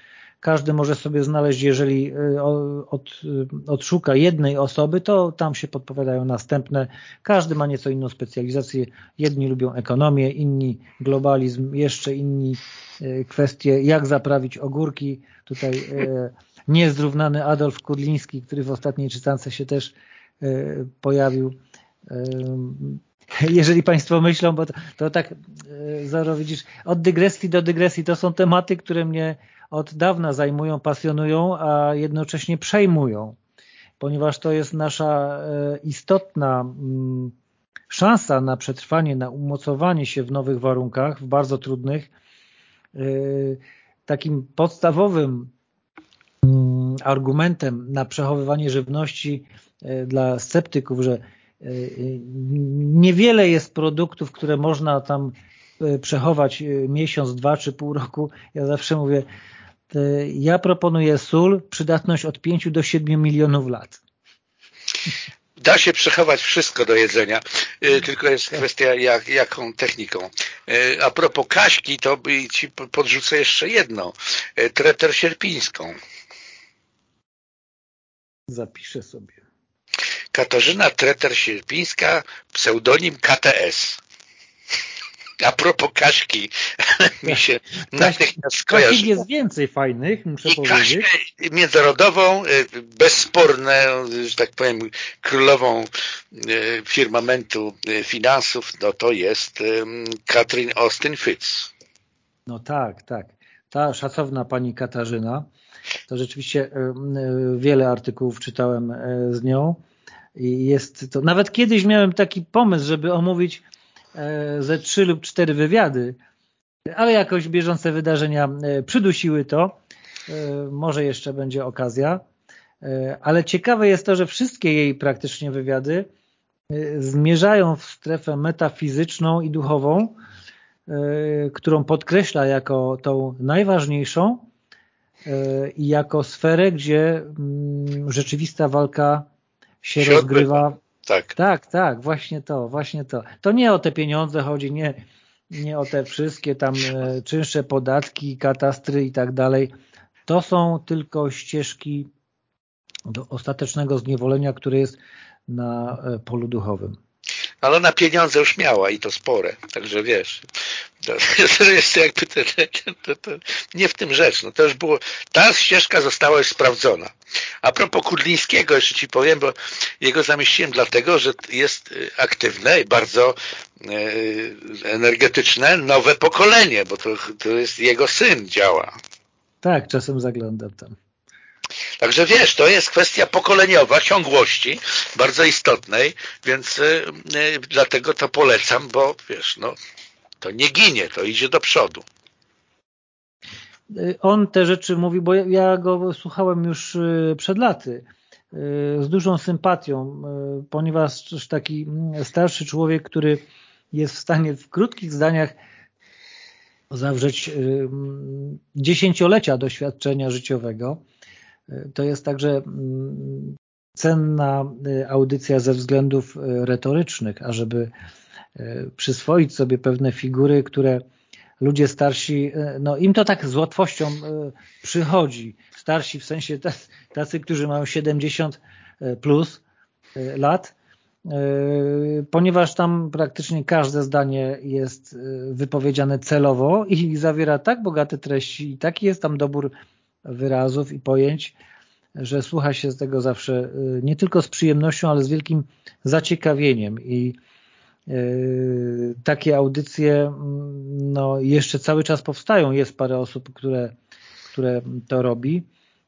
każdy może sobie znaleźć, jeżeli y, od, y, odszuka jednej osoby, to tam się podpowiadają następne. Każdy ma nieco inną specjalizację. Jedni lubią ekonomię, inni globalizm, jeszcze inni y, kwestie, jak zaprawić ogórki. Tutaj niezrównany Adolf Kudliński, który w ostatniej czytance się też pojawił. Jeżeli Państwo myślą, bo to, to tak, Zoro, widzisz, od dygresji do dygresji, to są tematy, które mnie od dawna zajmują, pasjonują, a jednocześnie przejmują, ponieważ to jest nasza e, istotna mm, szansa na przetrwanie, na umocowanie się w nowych warunkach, w bardzo trudnych. E, takim podstawowym mm, argumentem na przechowywanie żywności e, dla sceptyków, że niewiele jest produktów, które można tam przechować miesiąc, dwa czy pół roku. Ja zawsze mówię, E, ja proponuję sól, przydatność od 5 do 7 milionów lat. Da się przechować wszystko do jedzenia, e, tylko jest kwestia jak, jaką techniką. E, a propos Kaśki, to ci podrzucę jeszcze jedną. Treter sierpińską. Zapiszę sobie. Katarzyna Treter-Sierpińska, pseudonim KTS. A propos Kaśki, mi się natychmiast skojarzy. Kasik jest więcej fajnych, muszę I powiedzieć. Kaśkę międzynarodową, y, bezsporne, że tak powiem, królową y, firmamentu y, finansów, no to jest Katrin Austin Fitz. No tak, tak. Ta szacowna pani Katarzyna, to rzeczywiście wiele artykułów czytałem z nią i jest to, nawet kiedyś miałem taki pomysł, żeby omówić ze trzy lub cztery wywiady, ale jakoś bieżące wydarzenia e, przydusiły to. E, może jeszcze będzie okazja. Ale ciekawe jest to, że wszystkie jej praktycznie wywiady zmierzają w strefę metafizyczną i duchową, którą podkreśla jako tą najważniejszą i jako sferę, gdzie mm, rzeczywista walka się rozgrywa tak. Tak, tak, właśnie to, właśnie to. To nie o te pieniądze chodzi, nie, nie o te wszystkie tam e, czynsze podatki, katastry i tak dalej. To są tylko ścieżki do ostatecznego zniewolenia, które jest na e, polu duchowym. Ale ona pieniądze już miała i to spore, także wiesz, To, to jest jakby to, to, to, nie w tym rzecz. No to już było, ta ścieżka została już sprawdzona. A propos Kudlińskiego, jeszcze Ci powiem, bo jego zamieściłem dlatego, że jest y, aktywne i bardzo y, energetyczne nowe pokolenie, bo to, to jest jego syn działa. Tak, czasem zaglądam tam. Także wiesz, to jest kwestia pokoleniowa, ciągłości, bardzo istotnej, więc y, y, dlatego to polecam, bo wiesz, no to nie ginie, to idzie do przodu. Y, on te rzeczy mówi, bo ja go słuchałem już y, przed laty y, z dużą sympatią, ponieważ taki mm, starszy człowiek, który jest w stanie w krótkich zdaniach zawrzeć mm, dziesięciolecia doświadczenia życiowego. To jest także mm, cenna audycja ze względów retorycznych, ażeby przyswoić sobie pewne figury, które ludzie starsi, e, no im to tak z łatwością e, przychodzi. Starsi w sensie tacy, którzy mają 70 e, plus lat, ponieważ tam praktycznie każde zdanie jest wypowiedziane celowo i zawiera tak bogate treści i taki jest tam dobór wyrazów i pojęć, że słucha się z tego zawsze nie tylko z przyjemnością, ale z wielkim zaciekawieniem i takie audycje mm, no, jeszcze cały czas powstają. Jest parę osób, które, które to robi.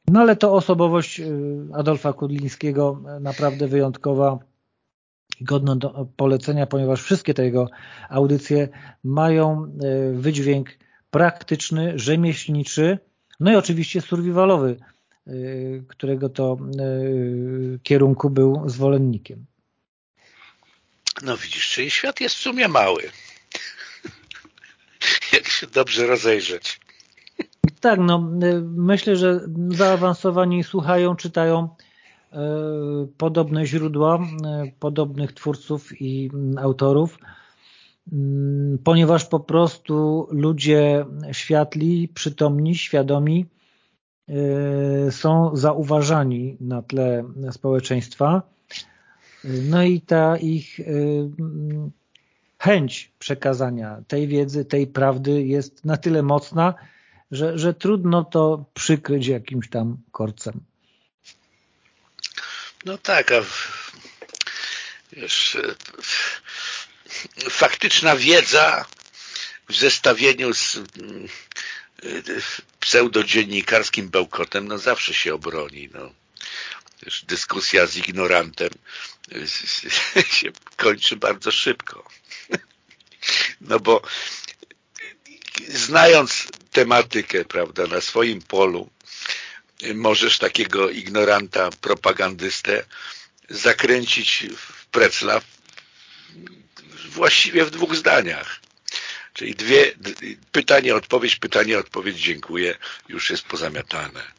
No ale to osobowość yy, Adolfa Kudlińskiego naprawdę wyjątkowa i godna do polecenia, ponieważ wszystkie te jego audycje mają yy, wydźwięk praktyczny, rzemieślniczy, no i oczywiście survivalowy, którego to kierunku był zwolennikiem. No widzisz, czyli świat jest w sumie mały. Jak się dobrze rozejrzeć. Tak, no myślę, że zaawansowani słuchają, czytają e, podobne źródła, e, podobnych twórców i autorów, mm, ponieważ po prostu ludzie światli, przytomni, świadomi e, są zauważani na tle społeczeństwa no i ta ich y, chęć przekazania tej wiedzy, tej prawdy jest na tyle mocna, że, że trudno to przykryć jakimś tam korcem. No tak, a wiesz, faktyczna wiedza w zestawieniu z y, pseudodziennikarskim bełkotem no zawsze się obroni. No. Wiesz, dyskusja z ignorantem się kończy bardzo szybko. No bo znając tematykę, prawda, na swoim polu, możesz takiego ignoranta, propagandystę zakręcić w precla właściwie w dwóch zdaniach. Czyli dwie, pytanie, odpowiedź, pytanie, odpowiedź, dziękuję, już jest pozamiatane.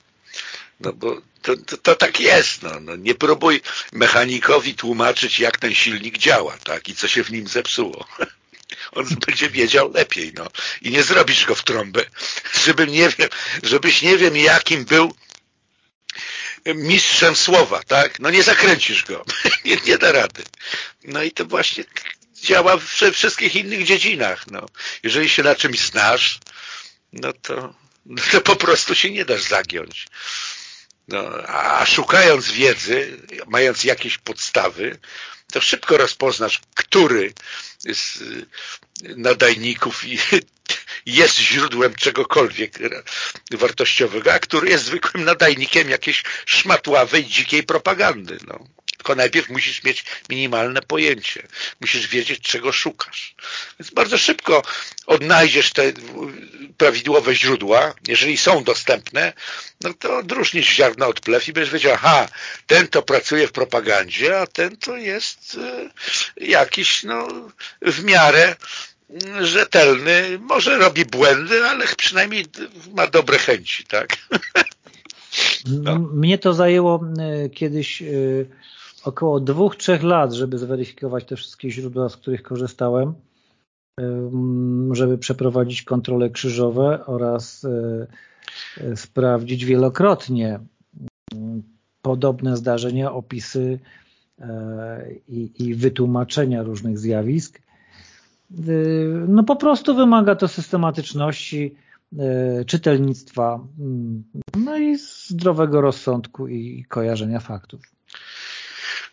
No bo to, to, to, tak jest. No. no. nie próbuj mechanikowi tłumaczyć, jak ten silnik działa tak? i co się w nim zepsuło. On będzie wiedział lepiej. No. I nie zrobisz go w trąbę, żeby nie wiem, żebyś nie wiem, jakim był mistrzem słowa, tak? No nie zakręcisz go. nie, nie da rady. No i to właśnie działa we wszystkich innych dziedzinach. No. Jeżeli się na czymś znasz, no to, no to po prostu się nie dasz zagiąć. No, a szukając wiedzy, mając jakieś podstawy, to szybko rozpoznasz, który z nadajników jest źródłem czegokolwiek wartościowego, a który jest zwykłym nadajnikiem jakiejś szmatławej, dzikiej propagandy. No. Tylko najpierw musisz mieć minimalne pojęcie. Musisz wiedzieć, czego szukasz. Więc bardzo szybko odnajdziesz te prawidłowe źródła. Jeżeli są dostępne, no to odróżnisz ziarno od plew i będziesz wiedział, aha, ten to pracuje w propagandzie, a ten to jest e, jakiś, no, w miarę rzetelny, może robi błędy, ale przynajmniej ma dobre chęci, tak? No. Mnie to zajęło e, kiedyś e, około dwóch, trzech lat, żeby zweryfikować te wszystkie źródła, z których korzystałem, żeby przeprowadzić kontrole krzyżowe oraz e, e, sprawdzić wielokrotnie podobne zdarzenia, opisy e, i, i wytłumaczenia różnych zjawisk. no po prostu wymaga to systematyczności, czytelnictwa, no i zdrowego rozsądku i kojarzenia faktów.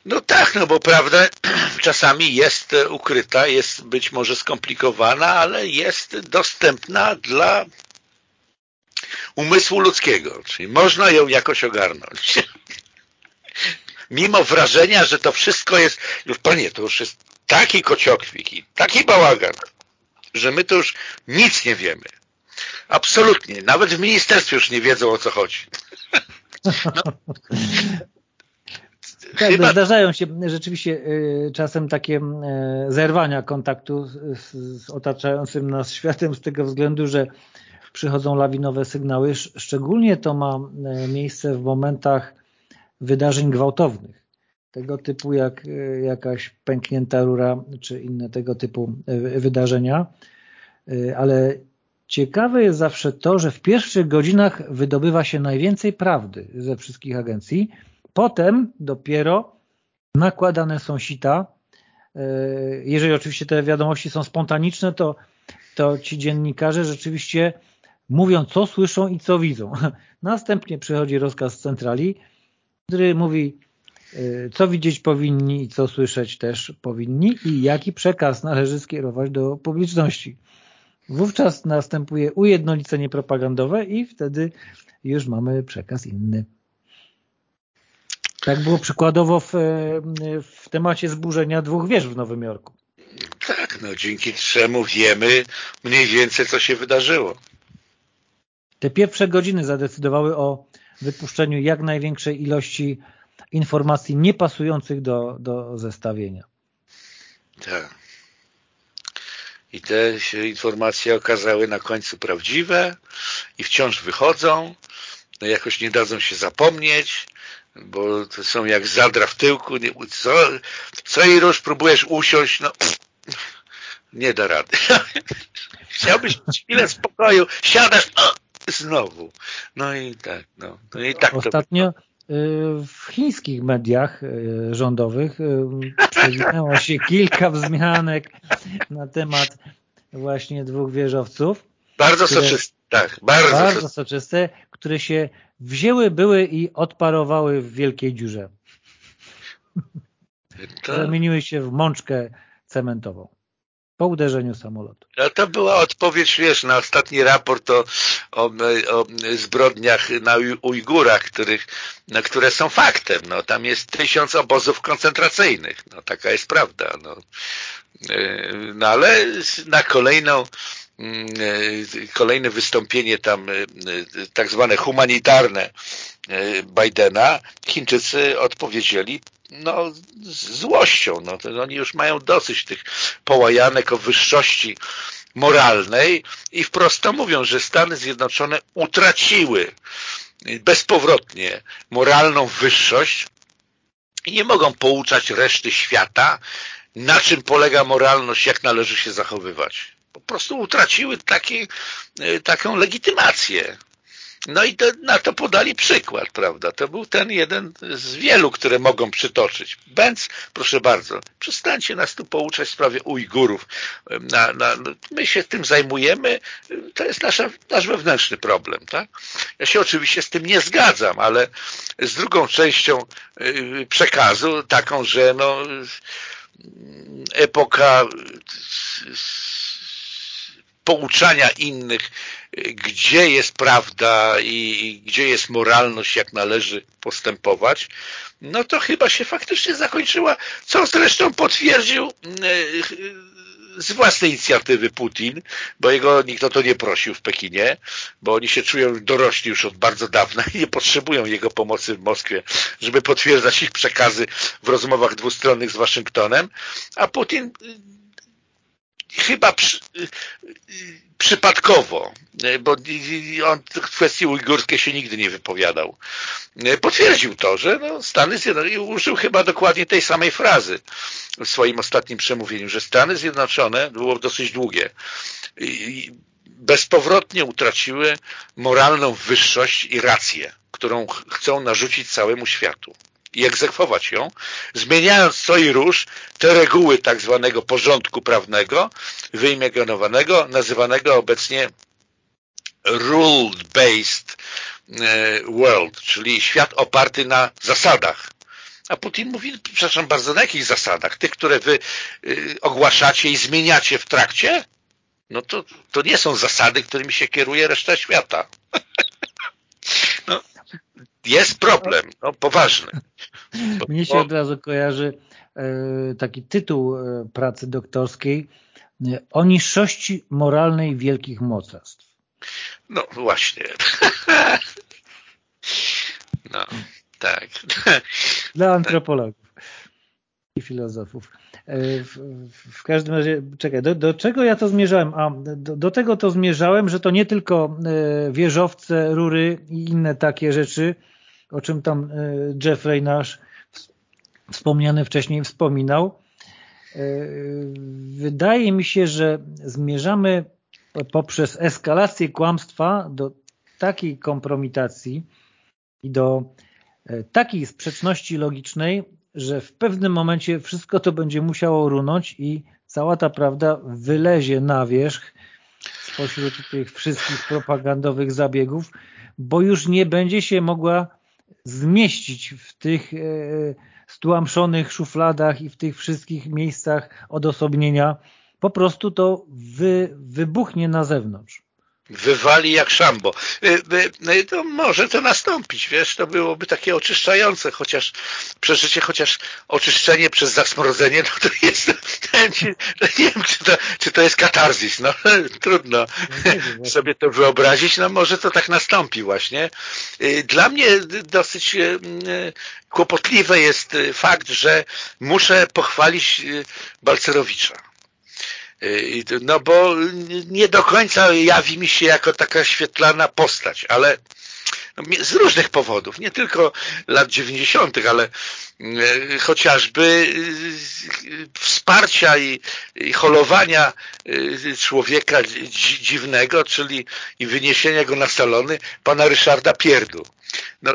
No tak, no bo prawda czasami jest ukryta, jest być może skomplikowana, ale jest dostępna dla umysłu ludzkiego, czyli można ją jakoś ogarnąć. Mimo wrażenia, że to wszystko jest, już panie, to już jest taki kociokwik i taki bałagan, że my to już nic nie wiemy. Absolutnie. Nawet w ministerstwie już nie wiedzą o co chodzi. No. Tak, Chyba... zdarzają się rzeczywiście y, czasem takie y, zerwania kontaktu z, z otaczającym nas światem z tego względu, że przychodzą lawinowe sygnały. Szczególnie to ma y, miejsce w momentach wydarzeń gwałtownych. Tego typu jak jakaś pęknięta rura, czy inne tego typu wydarzenia. Ale ciekawe jest zawsze to, że w pierwszych godzinach wydobywa się najwięcej prawdy ze wszystkich agencji, Potem dopiero nakładane są sita. E, jeżeli oczywiście te wiadomości są spontaniczne, to, to ci dziennikarze rzeczywiście mówią, co słyszą i co widzą. Następnie przychodzi rozkaz z centrali, który mówi, e, co widzieć powinni i co słyszeć też powinni i jaki przekaz należy skierować do publiczności. Wówczas następuje ujednolicenie propagandowe i wtedy już mamy przekaz inny. Tak było przykładowo w, w temacie zburzenia dwóch wież w Nowym Jorku. Tak, no dzięki czemu wiemy mniej więcej, co się wydarzyło. Te pierwsze godziny zadecydowały o wypuszczeniu jak największej ilości informacji niepasujących do, do zestawienia. Tak. I te informacje okazały na końcu prawdziwe i wciąż wychodzą, no jakoś nie dadzą się zapomnieć, bo to są jak zadra w tyłku, nie, co, co i rusz próbujesz usiąść, no nie da rady. Chciałbyś chwilę spokoju, siadasz, o, znowu. No i tak, no. no i tak Ostatnio to... w chińskich mediach y, rządowych y, przewinęło się kilka wzmianek na temat właśnie dwóch wieżowców. Bardzo które, soczyste, tak, bardzo, bardzo soczyste, które się wzięły, były i odparowały w wielkiej dziurze. To... Zamieniły się w mączkę cementową po uderzeniu samolotu. No to była odpowiedź, wiesz, na ostatni raport o, o, o zbrodniach na Ujgurach, których, no, które są faktem. No, tam jest tysiąc obozów koncentracyjnych. No, taka jest prawda. No. E, no ale na kolejną kolejne wystąpienie tam e, e, tak zwane humanitarne Bidena, Chińczycy odpowiedzieli no, złością. No, to oni już mają dosyć tych połajanek o wyższości moralnej i wprost to mówią, że Stany Zjednoczone utraciły bezpowrotnie moralną wyższość i nie mogą pouczać reszty świata, na czym polega moralność, jak należy się zachowywać po prostu utraciły taki, e, taką legitymację. No i to, na to podali przykład, prawda? To był ten jeden z wielu, które mogą przytoczyć. Benz, proszę bardzo, przestańcie nas tu pouczać w sprawie Ujgurów. Na, na, my się tym zajmujemy, to jest nasza, nasz wewnętrzny problem, tak? Ja się oczywiście z tym nie zgadzam, ale z drugą częścią e, przekazu, taką, że no, epoka pouczania innych, gdzie jest prawda i gdzie jest moralność, jak należy postępować, no to chyba się faktycznie zakończyła, co zresztą potwierdził e, z własnej inicjatywy Putin, bo jego nikt o to nie prosił w Pekinie, bo oni się czują dorośli już od bardzo dawna i nie potrzebują jego pomocy w Moskwie, żeby potwierdzać ich przekazy w rozmowach dwustronnych z Waszyngtonem, a Putin chyba przy, przypadkowo, bo on w kwestii ujgurskiej się nigdy nie wypowiadał, potwierdził to, że no, Stany Zjednoczone, użył chyba dokładnie tej samej frazy w swoim ostatnim przemówieniu, że Stany Zjednoczone, było dosyć długie, bezpowrotnie utraciły moralną wyższość i rację, którą chcą narzucić całemu światu. I egzekwować ją, zmieniając co i róż te reguły tak zwanego porządku prawnego, wyimaginowanego, nazywanego obecnie rule-based e, world, czyli świat oparty na zasadach. A Putin mówi, przepraszam bardzo, na jakich zasadach? Tych, które wy y, ogłaszacie i zmieniacie w trakcie? No to, to nie są zasady, którymi się kieruje reszta świata. no, jest problem, no, poważny. Mnie się od razu kojarzy e, taki tytuł e, pracy doktorskiej o niższości moralnej wielkich mocarstw. No właśnie. no, tak. Dla antropologów i filozofów. E, w, w, każdym razie, czekaj, do, do, czego ja to zmierzałem? A, do, do, tego to zmierzałem, że to nie tylko wieżowce, rury i inne takie rzeczy, o czym tam Jeffrey nasz wspomniany wcześniej wspominał. E, wydaje mi się, że zmierzamy poprzez eskalację kłamstwa do takiej kompromitacji i do e, takiej sprzeczności logicznej, że w pewnym momencie wszystko to będzie musiało runąć i cała ta prawda wylezie na wierzch spośród tych wszystkich propagandowych zabiegów, bo już nie będzie się mogła zmieścić w tych e, stłamszonych szufladach i w tych wszystkich miejscach odosobnienia. Po prostu to wy, wybuchnie na zewnątrz wywali jak szambo. Y, y, y, to może to nastąpić, wiesz, to byłoby takie oczyszczające, chociaż przeżycie, chociaż oczyszczenie przez zasmrodzenie, no to jest, nie wiem, czy to, czy to jest katarzis, no trudno sobie to wyobrazić, no może to tak nastąpi właśnie. Dla mnie dosyć kłopotliwe jest fakt, że muszę pochwalić Balcerowicza Y, no bo nie do końca jawi mi się jako taka świetlana postać, ale z różnych powodów, nie tylko lat 90., ale y, chociażby y, wsparcia i, i holowania człowieka dziwnego, czyli i wyniesienia go na salony pana Ryszarda Pierdu. No,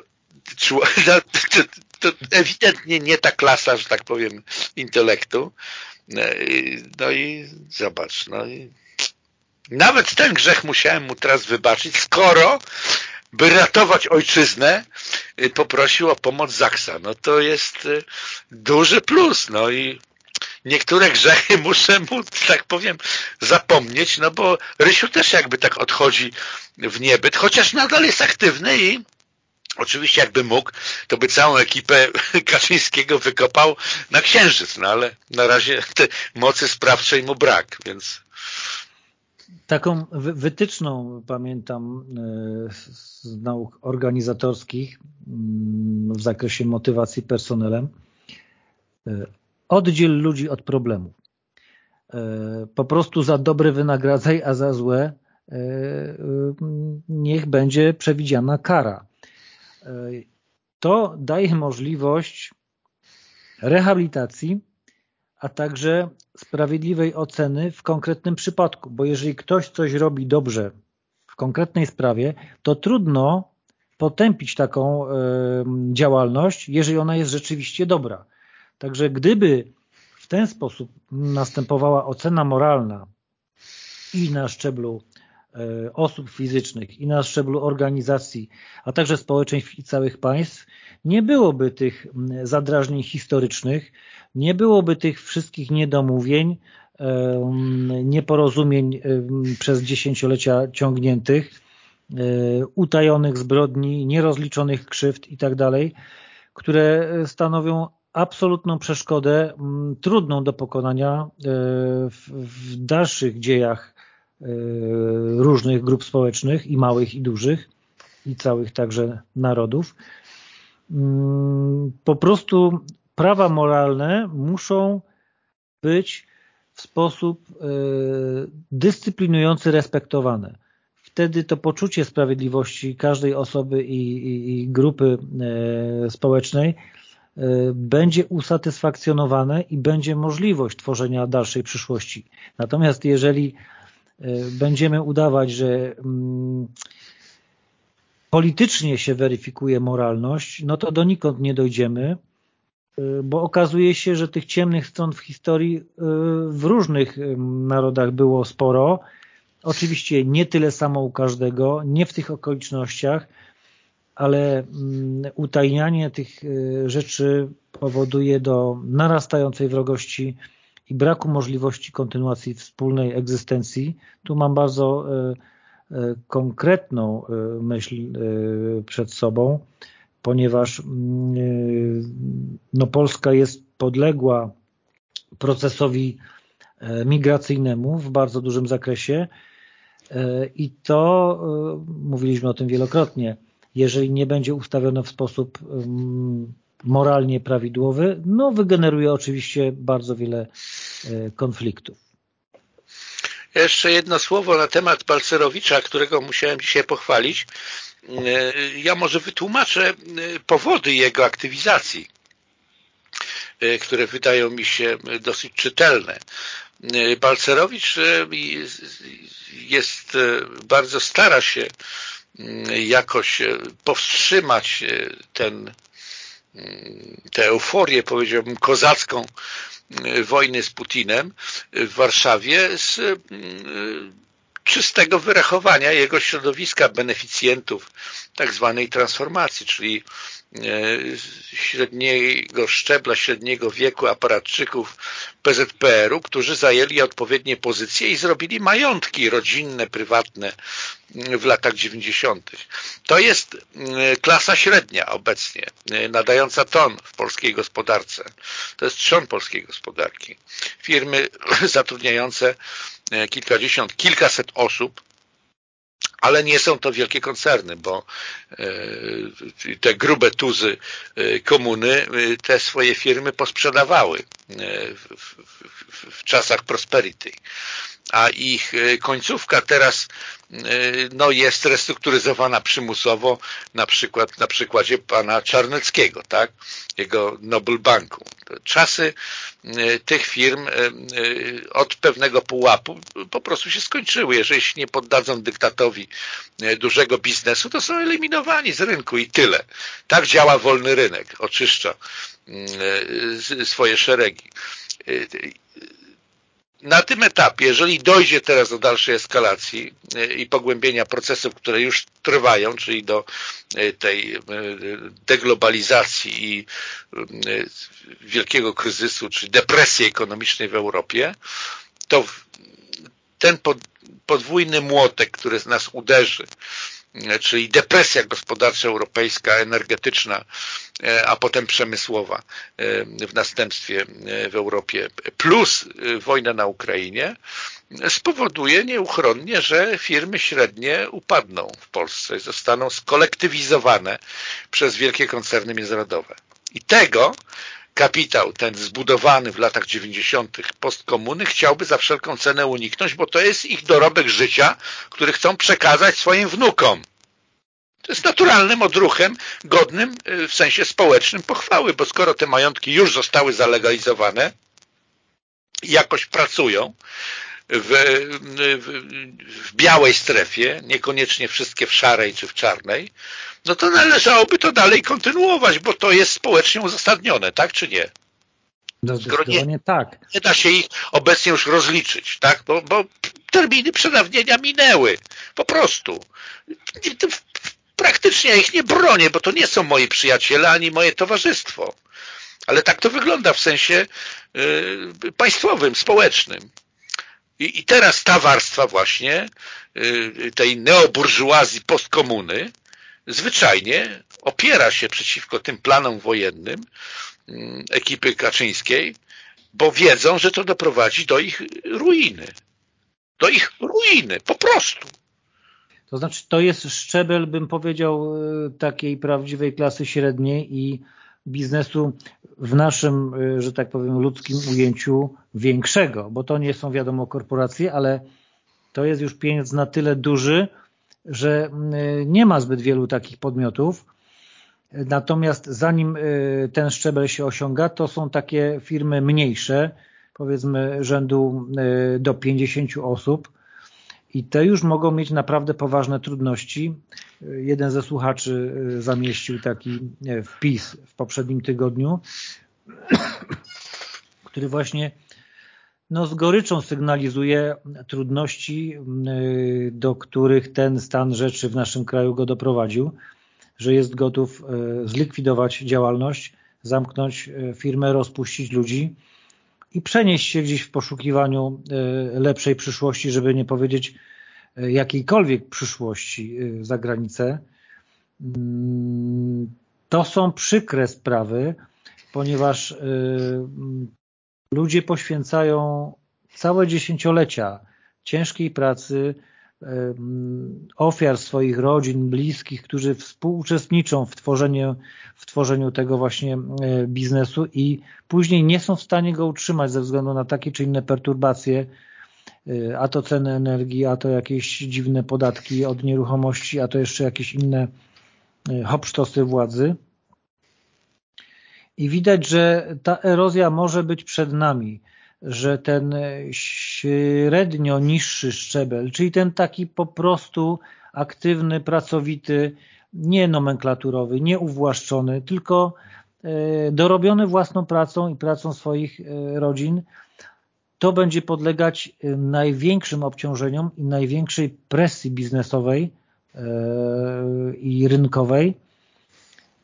no to, to ewidentnie nie ta klasa, że tak powiem, intelektu, no, no i zobacz, no i nawet ten grzech musiałem mu teraz wybaczyć, skoro by ratować ojczyznę, y, poprosił o pomoc Zaksa. No to jest y, duży plus. No i niektóre grzechy muszę mu, tak powiem, zapomnieć, no bo Rysiu też jakby tak odchodzi w niebyt, chociaż nadal jest aktywny i Oczywiście jakby mógł, to by całą ekipę Kaczyńskiego wykopał na księżyc, no ale na razie te mocy sprawczej mu brak, więc... Taką wytyczną pamiętam e, z nauk organizatorskich mm, w zakresie motywacji personelem. E, oddziel ludzi od problemu. E, po prostu za dobre wynagradzaj, a za złe niech będzie przewidziana kara to daje możliwość rehabilitacji, a także sprawiedliwej oceny w konkretnym przypadku, bo jeżeli ktoś coś robi dobrze w konkretnej sprawie, to trudno potępić taką działalność, jeżeli ona jest rzeczywiście dobra. Także gdyby w ten sposób następowała ocena moralna i na szczeblu E, osób fizycznych i na szczeblu organizacji, a także społeczeństw i całych państw, nie byłoby tych zadrażnień historycznych, nie byłoby tych wszystkich niedomówień, nieporozumień przez dziesięciolecia ciągniętych, e, utajonych zbrodni, nierozliczonych krzywd i tak które stanowią absolutną przeszkodę, trudną do pokonania e, w dalszych dziejach E, różnych grup społecznych i małych i dużych i całych także narodów. Mm, po prostu prawa moralne muszą być w sposób e, dyscyplinujący respektowane. Wtedy to poczucie sprawiedliwości każdej osoby i, i, i grupy e, społecznej będzie usatysfakcjonowane i będzie możliwość tworzenia dalszej przyszłości. Natomiast jeżeli E, będziemy udawać, że mm, politycznie się weryfikuje moralność, no to donikąd nie dojdziemy bo okazuje się, że tych ciemnych stron w historii w różnych narodach było sporo. Oczywiście nie tyle samo u każdego, nie w tych okolicznościach, ale mm, utajnianie tych rzeczy powoduje do narastającej wrogości i braku możliwości kontynuacji wspólnej egzystencji. Tu mam bardzo konkretną myśl przed sobą ponieważ mm, no, Polska jest podległa procesowi e, migracyjnemu w bardzo dużym zakresie e, i to, e, mówiliśmy o tym wielokrotnie, jeżeli nie będzie ustawione w sposób mm, moralnie prawidłowy, no wygeneruje oczywiście bardzo wiele konfliktów. Jeszcze jedno słowo na temat Balcerowicza, którego musiałem dzisiaj pochwalić. E, ja może wytłumaczę e, powody jego aktywizacji, e, które wydają mi się dosyć czytelne. Balcerowicz jest, bardzo stara się jakoś powstrzymać ten, tę euforię, powiedziałbym, kozacką wojny z Putinem w Warszawie z czystego wyrachowania jego środowiska beneficjentów tak zwanej transformacji, czyli e, średniego szczebla, średniego wieku aparatczyków PZPR-u, którzy zajęli odpowiednie pozycje i zrobili majątki rodzinne, prywatne w latach 90. To jest e, klasa średnia obecnie, e, nadająca ton w polskiej gospodarce. To jest trzon polskiej gospodarki. Firmy zatrudniające kilkadziesiąt, kilkaset osób, ale nie są to wielkie koncerny, bo e, te grube tuzy e, komuny te swoje firmy posprzedawały w, czasach prosperity a ich końcówka teraz no, jest restrukturyzowana przymusowo, na przykład na przykładzie pana Czarneckiego, tak? jego Nobel Banku. Czasy e, tych firm e, e, od pewnego pułapu po prostu się skończyły. Jeżeli się nie poddadzą dyktatowi dużego biznesu, to są eliminowani z rynku i tyle. Tak działa wolny rynek, oczyszcza swoje szeregi na tym etapie, jeżeli dojdzie teraz do dalszej eskalacji e, i pogłębienia procesów, które już trwają, czyli do e, tej e, deglobalizacji i wielkiego kryzysu, czy depresji ekonomicznej w Europie, to ten podwójny młotek, który nas uderzy, czyli depresja gospodarcza europejska, energetyczna, e, a potem przemysłowa e, w następstwie e, w Europie, plus wojna na Ukrainie, spowoduje nieuchronnie, że firmy średnie upadną w Polsce i zostaną skolektywizowane przez wielkie koncerny międzynarodowe. I tego kapitał, ten zbudowany w latach 90. postkomuny, chciałby za wszelką cenę uniknąć, bo to jest ich dorobek życia, który chcą przekazać swoim wnukom. To jest naturalnym odruchem, godnym y, w sensie społecznym pochwały, bo skoro te majątki już zostały zalegalizowane, jakoś pracują, w, w, w, białej strefie, niekoniecznie wszystkie w szarej czy w czarnej, no to należałoby to dalej kontynuować, bo to jest społecznie uzasadnione, tak czy nie? No nie, tak. Nie da się ich obecnie już rozliczyć, tak? Bo, bo terminy przedawnienia minęły. Po prostu. Praktycznie ich nie bronię, bo to nie są moi przyjaciele, ani moje towarzystwo. Ale tak to wygląda w sensie y, państwowym, społecznym. I, I teraz ta warstwa właśnie y, tej neoburżuazji postkomuny zwyczajnie opiera się przeciwko tym planom wojennym mm, ekipy Kaczyńskiej, bo wiedzą, że to doprowadzi do ich ruiny. Do ich ruiny, po prostu. To znaczy, to jest szczebel, bym powiedział, y, takiej prawdziwej klasy średniej i biznesu w naszym, y, że tak powiem, ludzkim ujęciu większego, bo to nie są wiadomo korporacje, ale to jest już pieniądz na tyle duży, że y, nie ma zbyt wielu takich podmiotów. Natomiast zanim y, ten szczebel się osiąga, to są takie firmy mniejsze, powiedzmy rzędu do 50 osób i te już mogą mieć naprawdę poważne trudności. Jeden ze słuchaczy y, zamieścił taki wpis w poprzednim tygodniu, który właśnie no, z goryczą sygnalizuje trudności, y, do których ten stan rzeczy w naszym kraju go doprowadził, że jest gotów y, zlikwidować działalność, zamknąć firmę, rozpuścić ludzi i przenieść się gdzieś w poszukiwaniu lepszej przyszłości, żeby nie powiedzieć jakiejkolwiek przyszłości za granicę. Mm, to są przykre sprawy, ponieważ ludzie poświęcają całe dziesięciolecia ciężkiej pracy, ofiar swoich rodzin, bliskich, którzy współuczestniczą w tworzeniu, w tworzeniu tego właśnie biznesu i później nie są w stanie go utrzymać ze względu na takie czy inne perturbacje, e, a to ceny energii, a to jakieś dziwne podatki od nieruchomości, a to jeszcze jakieś inne e, hopsztosy władzy. I widać, że ta erozja może być przed nami, że ten średnio niższy szczebel, czyli ten taki po prostu aktywny, pracowity, nie nomenklaturowy, nie uwłaszczony, tylko e, dorobiony własną pracą i pracą swoich e, rodzin, to będzie podlegać e, największym obciążeniom i największej presji biznesowej i rynkowej,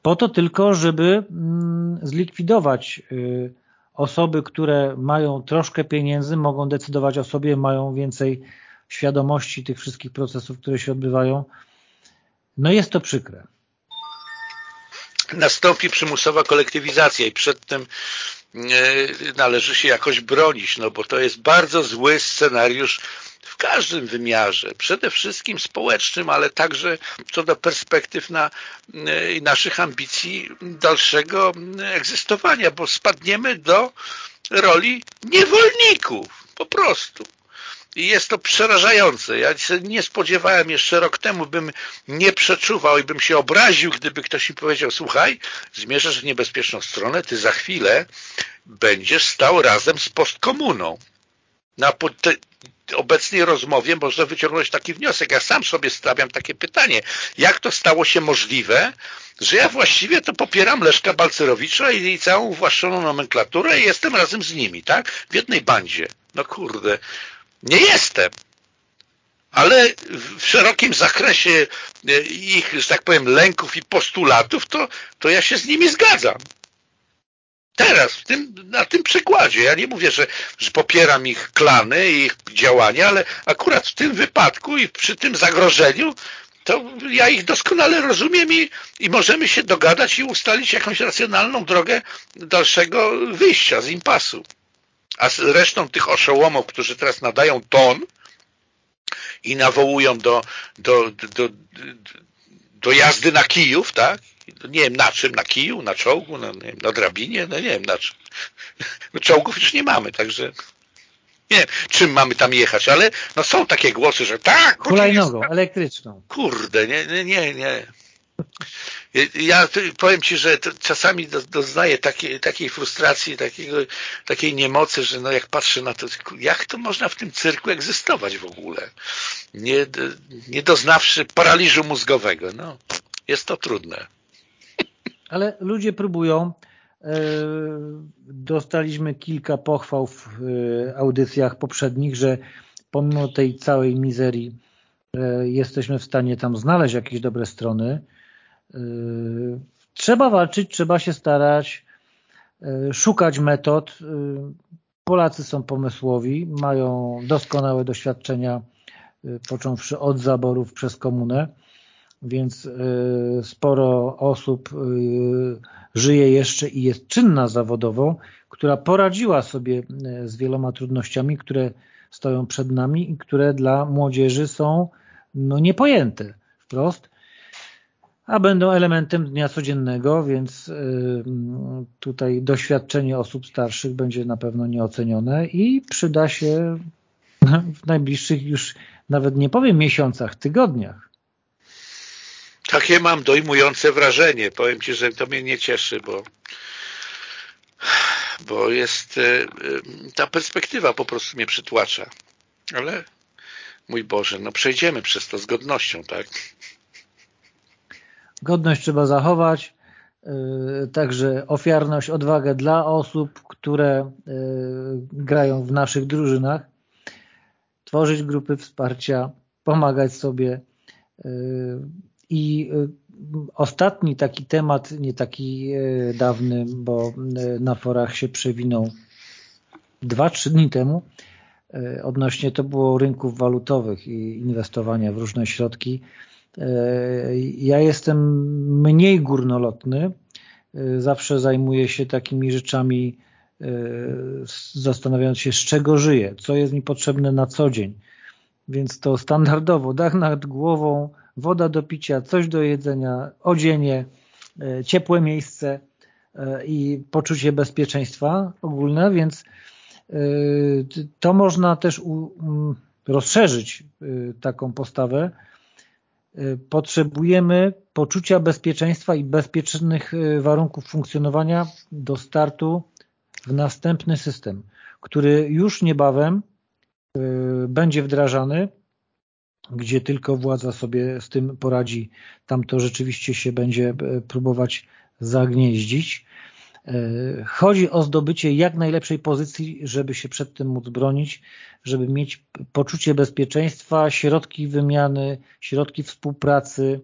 po to tylko, żeby mm, zlikwidować osoby, które mają troszkę pieniędzy, mogą decydować o sobie, mają więcej świadomości tych wszystkich procesów, które się odbywają. No jest to przykre. Nastąpi przymusowa kolektywizacja i przed tym y, należy się jakoś bronić, no bo to jest bardzo zły scenariusz w każdym wymiarze, przede wszystkim społecznym, ale także co do perspektyw na e, naszych ambicji dalszego egzystowania, bo spadniemy do roli niewolników, po prostu. I jest to przerażające. Ja się nie spodziewałem jeszcze rok temu, bym nie przeczuwał i bym się obraził, gdyby ktoś mi powiedział, słuchaj, zmierzasz w niebezpieczną stronę, ty za chwilę będziesz stał razem z postkomuną. Na obecnej rozmowie można wyciągnąć taki wniosek. Ja sam sobie stawiam takie pytanie. Jak to stało się możliwe, że ja właściwie to popieram Leszka Balcerowicza i, całą uwłaszczoną nomenklaturę i jestem razem z nimi, tak? W jednej bandzie. No kurde, nie jestem. Ale w szerokim zakresie e, ich, że tak powiem, lęków i postulatów, to, to ja się z nimi zgadzam. Teraz, w tym, na tym przykładzie. Ja nie mówię, że, że popieram ich klany i ich działania, ale akurat w tym wypadku i przy tym zagrożeniu to ja ich doskonale rozumiem i, i możemy się dogadać i ustalić jakąś racjonalną drogę dalszego wyjścia z impasu. A z resztą tych oszołomów, którzy teraz nadają ton i nawołują do, do, do, do, do jazdy na kijów, tak? Nie wiem na czym, na kiju, na czołgu, na, wiem, na drabinie, no nie wiem na czym. No, czołgów już nie mamy, także nie wiem, czym mamy tam jechać, ale no są takie głosy, że tak. Hulajnogą, elektryczną. Kurde, nie, nie, nie. nie. Ja powiem Ci, że czasami doznaję takiej, takiej frustracji, takiego, takiej niemocy, że no jak patrzę na to, jak to można w tym cyrku egzystować w ogóle, nie, nie doznawszy paraliżu mózgowego. No, jest to trudne. Ale ludzie próbują. E, dostaliśmy kilka pochwał w e, audycjach poprzednich, że pomimo tej całej mizerii e, jesteśmy w stanie tam znaleźć jakieś dobre strony. Trzeba walczyć, trzeba się starać, szukać metod. Polacy są pomysłowi, mają doskonałe doświadczenia, począwszy od zaborów przez komunę więc e, sporo osób e, żyje jeszcze i jest czynna zawodowo, która poradziła sobie e, z wieloma trudnościami, które stoją przed nami i które dla młodzieży są no, niepojęte wprost, a będą elementem dnia codziennego, więc tutaj doświadczenie osób starszych będzie na pewno nieocenione i przyda się w najbliższych już nawet nie powiem miesiącach, tygodniach. Takie mam dojmujące wrażenie. Powiem Ci, że to mnie nie cieszy, bo bo jest e, e, ta perspektywa po prostu mnie przytłacza. Ale mój Boże, no przejdziemy przez to z godnością, tak? Godność trzeba zachować. także ofiarność, odwagę dla osób, które grają w naszych drużynach, tworzyć grupy wsparcia, pomagać sobie i ostatni taki temat, nie taki dawny, bo na forach się przewinął dwa, trzy dni temu, odnośnie to było rynków walutowych i inwestowania w różne środki. Ja jestem mniej górnolotny, zawsze zajmuję się takimi rzeczami, zastanawiając się, z czego żyję, co jest mi potrzebne na co dzień. Więc to standardowo dach nad głową, woda do picia, coś do jedzenia, odzienie, ciepłe miejsce i poczucie bezpieczeństwa ogólne, więc Y, to można też rozszerzyć taką postawę. Potrzebujemy poczucia bezpieczeństwa i bezpiecznych warunków funkcjonowania do startu w następny system, który już niebawem będzie wdrażany, gdzie tylko władza sobie z tym poradzi, tam to rzeczywiście się będzie próbować zagnieździć. E, chodzi o zdobycie jak najlepszej pozycji, żeby się przed tym móc bronić, żeby mieć poczucie bezpieczeństwa, środki wymiany, środki współpracy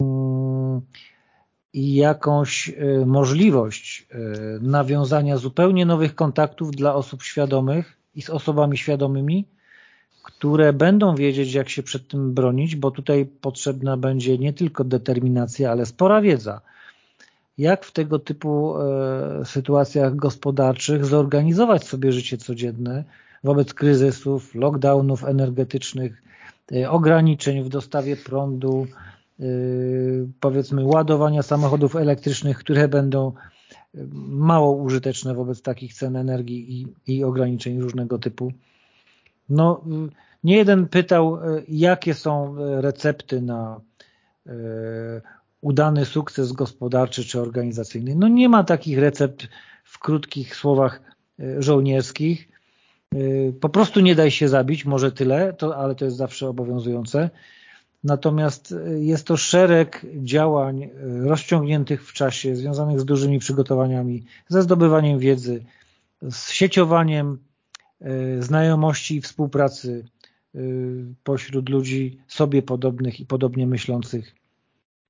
mm, i jakąś e, możliwość e, nawiązania zupełnie nowych kontaktów dla osób świadomych i z osobami świadomymi, które będą wiedzieć, jak się przed tym bronić, bo tutaj potrzebna będzie nie tylko determinacja, ale spora wiedza jak w tego typu e, sytuacjach gospodarczych zorganizować sobie życie codzienne wobec kryzysów, lockdownów energetycznych, e, ograniczeń w dostawie prądu, e, powiedzmy ładowania samochodów elektrycznych, które będą mało użyteczne wobec takich cen energii i, i ograniczeń różnego typu. No, nie jeden pytał, jakie są recepty na udany sukces gospodarczy czy organizacyjny. No nie ma takich recept w krótkich słowach e, żołnierskich. E, po prostu nie daj się zabić, może tyle, to, ale to jest zawsze obowiązujące. Natomiast e, jest to szereg działań rozciągniętych w czasie, związanych z dużymi przygotowaniami, ze zdobywaniem wiedzy, z sieciowaniem znajomości i współpracy pośród ludzi sobie podobnych i podobnie myślących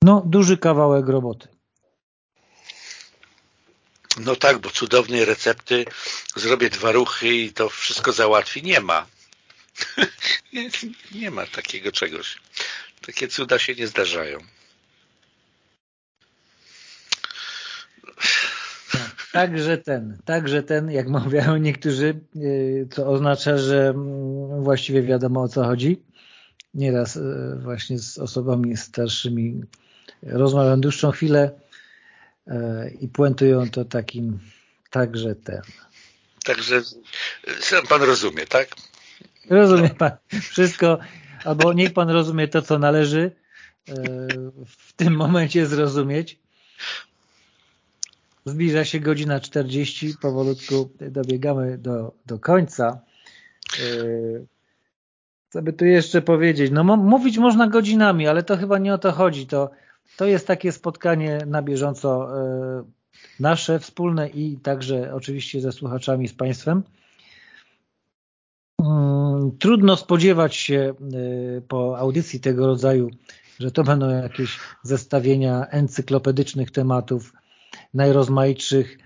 no, duży kawałek roboty. No tak, bo cudownej recepty zrobię dwa ruchy i to wszystko załatwi. Nie ma. nie, nie ma takiego czegoś. Takie cuda się nie zdarzają. Także ten, także ten, jak mawiają niektórzy, y, co oznacza, że mm, właściwie wiadomo o co chodzi. Nieraz y, właśnie z osobami starszymi rozmawiam dłuższą chwilę e, i puentują to takim także ten. Także sam pan rozumie, tak? Rozumie pan wszystko, albo niech pan rozumie to, co należy w tym momencie zrozumieć. Zbliża się godzina 40, powolutku dobiegamy do, do końca. E, co by tu jeszcze powiedzieć? No mówić można godzinami, ale to chyba nie o to chodzi. To to jest takie spotkanie na bieżąco e, nasze, wspólne i także oczywiście ze słuchaczami, z Państwem. Mm, trudno spodziewać się e, po audycji tego rodzaju, że to będą jakieś zestawienia encyklopedycznych tematów, najrozmaitszych,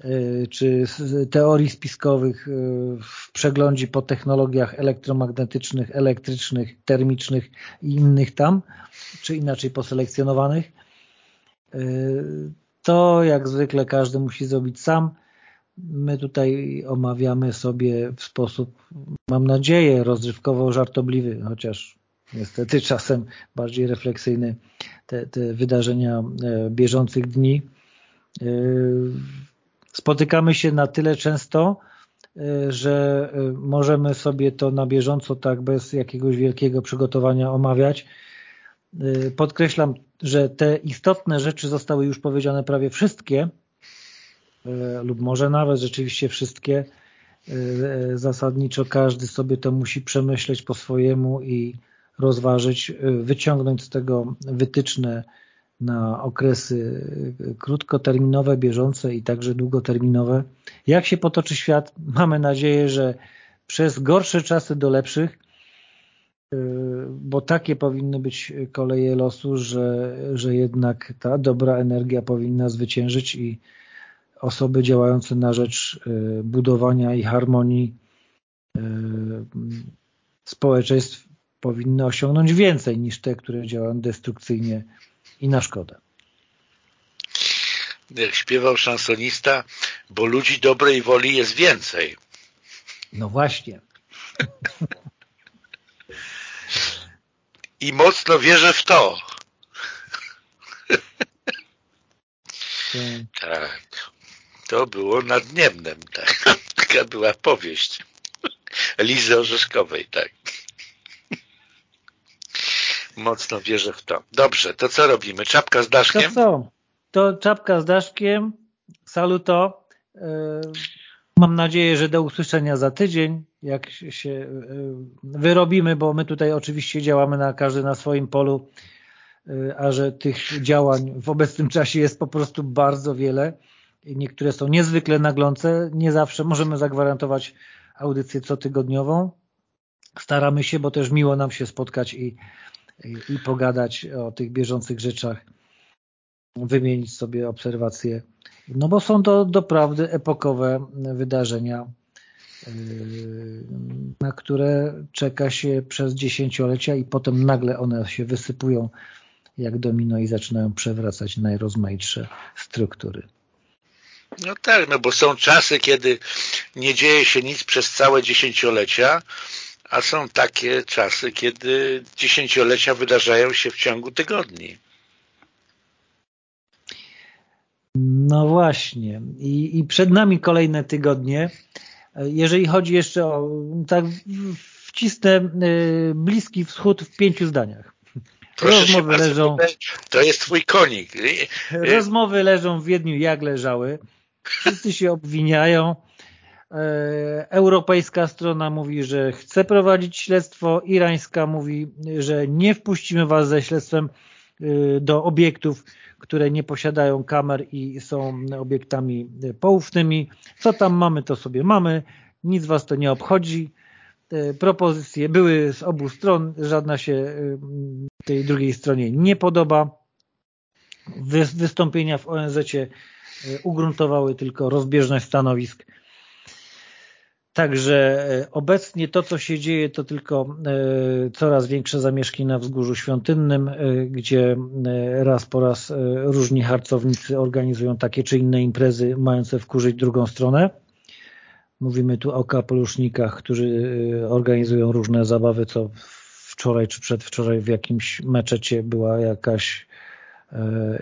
e, czy teorii spiskowych w przeglądzie po technologiach elektromagnetycznych, elektrycznych, termicznych i innych tam czy inaczej poselekcjonowanych. Y, to jak zwykle każdy musi zrobić sam. My tutaj omawiamy sobie w sposób, mam nadzieję, rozrywkowo-żartobliwy, chociaż niestety czasem bardziej refleksyjny te, te wydarzenia e, bieżących dni. Y, spotykamy się na tyle często, e, że e, możemy sobie to na bieżąco tak bez jakiegoś wielkiego przygotowania omawiać podkreślam, że te istotne rzeczy zostały już powiedziane prawie wszystkie lub może nawet rzeczywiście wszystkie. Zasadniczo każdy sobie to musi przemyśleć po swojemu i rozważyć, wyciągnąć z tego wytyczne na okresy krótkoterminowe, bieżące i także długoterminowe. Jak się potoczy świat? Mamy nadzieję, że przez gorsze czasy do lepszych, y, bo takie powinny być koleje losu, że, że jednak ta dobra energia powinna zwyciężyć i osoby działające na rzecz y, budowania i harmonii y, społeczeństw powinny osiągnąć więcej niż te, które działają destrukcyjnie i na szkodę. Jak śpiewał szansonista, bo ludzi dobrej woli jest więcej. No właśnie. I mocno wierzę w to. Tak. To było nad Niemnem. Tak. Taka była powieść Lizy Orzeszkowej, tak. Mocno wierzę w to. Dobrze, to co robimy? Czapka z daszkiem? To co? To czapka z daszkiem. Saluto. E, mam nadzieję, że do usłyszenia za tydzień, jak się e, wyrobimy, bo my tutaj oczywiście działamy na każdy na swoim polu, e, a że tych działań w obecnym czasie jest po prostu bardzo wiele. Niektóre są niezwykle naglące. Nie zawsze możemy zagwarantować audycję cotygodniową. Staramy się, bo też miło nam się spotkać i i pogadać o tych bieżących rzeczach, wymienić sobie obserwacje, no bo są to doprawdy epokowe wydarzenia, yy, na które czeka się przez dziesięciolecia i potem nagle one się wysypują jak domino i zaczynają przewracać najrozmaitsze struktury. No tak, no bo są czasy, kiedy nie dzieje się nic przez całe dziesięciolecia, a są takie czasy, kiedy dziesięciolecia wydarzają się w ciągu tygodni. No właśnie. I, I, przed nami kolejne tygodnie. Jeżeli chodzi jeszcze o, tak wcisnę y, Bliski Wschód w pięciu zdaniach. Proszę Rozmowy leżą... To jest twój konik. Rozmowy leżą w Wiedniu jak leżały. Wszyscy się obwiniają. E, europejska strona mówi, że chce prowadzić śledztwo, irańska mówi, że nie wpuścimy was ze śledztwem e, do obiektów, które nie posiadają kamer i są obiektami poufnymi. Co tam mamy, to sobie mamy. Nic was to nie obchodzi. E, propozycje były z obu stron, żadna się tej drugiej stronie nie podoba. Wystąpienia w ONZ ugruntowały tylko rozbieżność stanowisk Także e, obecnie to, co się dzieje, to tylko e, coraz większe zamieszki na wzgórzu świątynnym, e, gdzie raz po raz różni harcownicy organizują takie czy inne imprezy mające wkurzyć drugą stronę. Mówimy tu o kapelusznikach, którzy organizują różne zabawy, co wczoraj czy przedwczoraj w jakimś meczecie była jakaś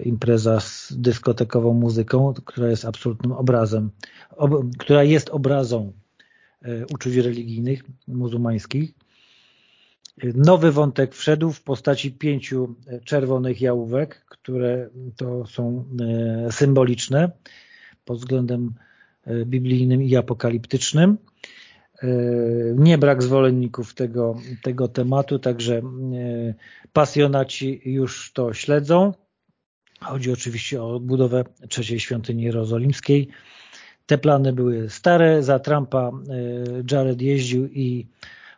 impreza z dyskotekową muzyką, która jest absolutnym obrazem, ob, która jest obrazą uczuć religijnych muzułmańskich. Nowy wątek wszedł w postaci pięciu czerwonych jałówek, które to są e, symboliczne pod względem e, biblijnym i apokaliptycznym. Nie brak zwolenników tego, tego tematu, także pasjonaci już to śledzą. Chodzi oczywiście o odbudowę trzeciej świątyni jerozolimskiej. Te plany były stare, za Trumpa e, Jared jeździł i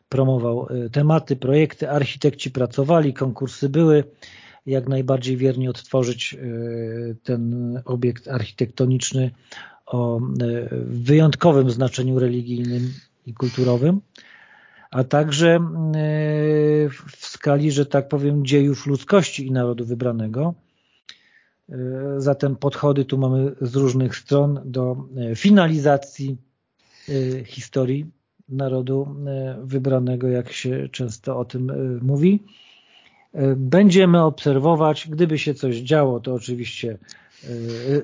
promował e, tematy, projekty, architekci pracowali, konkursy były, jak najbardziej wiernie odtworzyć e, ten obiekt architektoniczny o wyjątkowym znaczeniu religijnym i kulturowym, a także w skali, że tak powiem, dziejów ludzkości i narodu wybranego. E, zatem podchody tu mamy z różnych stron do e, finalizacji e, historii narodu wybranego, jak się często o tym mówi. Będziemy obserwować, gdyby się coś działo, to oczywiście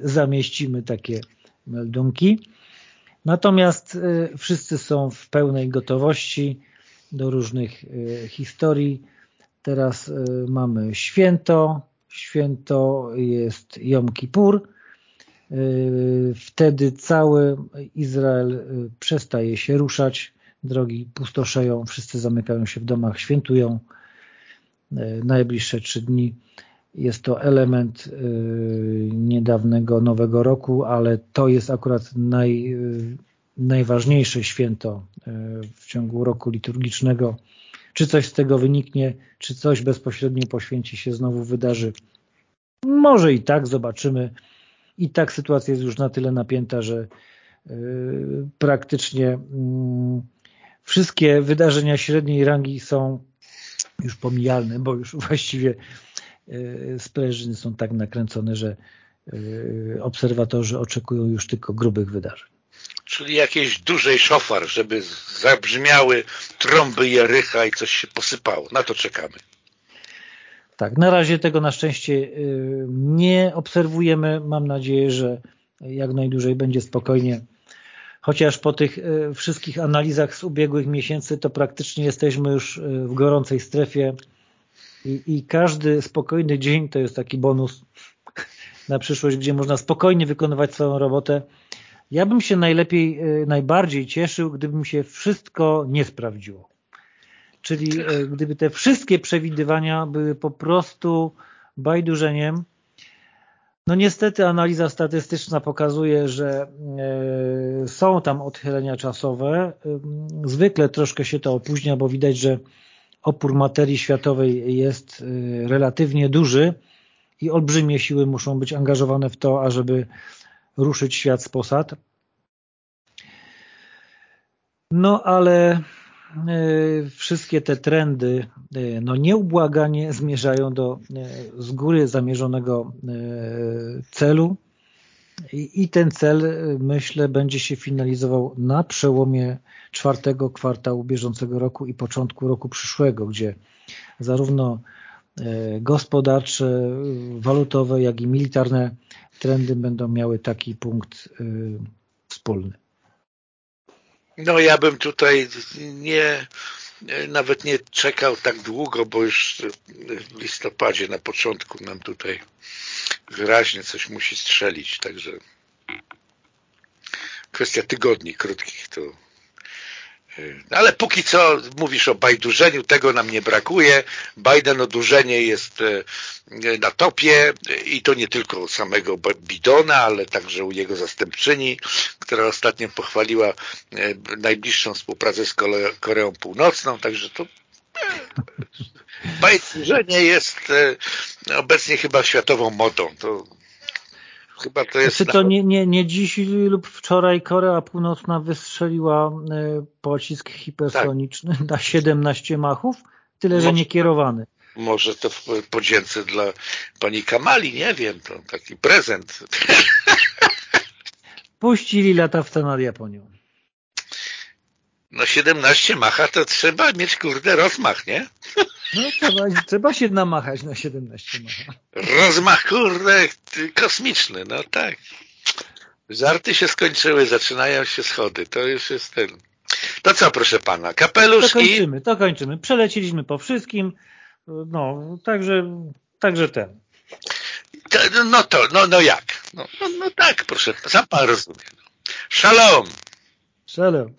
zamieścimy takie meldunki. Natomiast wszyscy są w pełnej gotowości do różnych historii. Teraz mamy święto, święto jest Jom Kippur. Y, wtedy cały Izrael y, przestaje się ruszać, drogi pustoszeją, wszyscy zamykają się w domach, świętują y, najbliższe trzy dni jest to element niedawnego Nowego Roku, ale to jest akurat naj, najważniejsze święto w ciągu roku liturgicznego. Czy coś z tego wyniknie, czy coś bezpośrednio poświęci się znowu wydarzy. Może i tak, zobaczymy. I tak sytuacja jest już na tyle napięta, że praktycznie mm, wszystkie wydarzenia średniej rangi są już pomijalne, bo już właściwie e, sprężyny są tak nakręcone, że e, obserwatorzy oczekują już tylko grubych wydarzeń. Czyli jakiś dużej szofar, żeby zabrzmiały trąby Jerycha i coś się posypało. Na to czekamy. Tak, na razie tego na szczęście e, nie obserwujemy. Mam nadzieję, że jak najdłużej będzie spokojnie chociaż po tych e, wszystkich analizach z ubiegłych miesięcy to praktycznie jesteśmy już e, w gorącej strefie i, i każdy spokojny dzień to jest taki bonus na przyszłość, gdzie można spokojnie wykonywać swoją robotę. Ja bym się najlepiej, e, najbardziej cieszył, gdybym się wszystko nie sprawdziło. Czyli gdyby te wszystkie przewidywania były po prostu bajdurzeniem, no niestety analiza statystyczna pokazuje, że e, są tam odchylenia czasowe. Zwykle troszkę się to opóźnia, bo widać, że opór materii światowej jest e, relatywnie duży i olbrzymie siły muszą być angażowane w to, ażeby ruszyć świat z posad. No ale E, wszystkie te trendy e, no nieubłaganie zmierzają do e, z góry zamierzonego celu i ten cel myślę będzie się finalizował na przełomie czwartego kwartału bieżącego roku i początku roku przyszłego, gdzie zarówno gospodarcze, walutowe, jak i militarne trendy będą miały taki punkt wspólny. No ja bym tutaj nie nawet nie czekał tak długo, bo już w listopadzie na początku nam tutaj wyraźnie coś musi strzelić, także kwestia tygodni krótkich to ale póki co mówisz o bajdurzeniu, tego nam nie brakuje. Biden odurzenie jest e, na topie i to nie tylko samego Bidona, ale także u jego zastępczyni, która ostatnio pochwaliła e, najbliższą współpracę z Koreą Północną, także to e, bajdurzenie jest obecnie chyba światową modą. To Chyba to jest... Czy to nie, nie, nie dziś lub wczoraj Korea Północna wystrzeliła e, pocisk hipersoniczny tak. na 17 machów? Tyle, może, że nie kierowany. Może to w podzięce dla pani Kamali, nie wiem, to taki prezent. Puścili latawca nad Japonią. No 17 macha to trzeba mieć kurde rozmach, nie? No trzeba, trzeba się namachać na 17 macha. Rozmach kurde kosmiczny, no tak. Żarty się skończyły, zaczynają się schody. To już jest ten... To co proszę pana, kapelusz to kończymy, To kończymy, przeleciliśmy po wszystkim. No, także, także ten. No to, no, no jak? No, no, no tak, proszę, sam pan rozumie. Shalom. Shalom.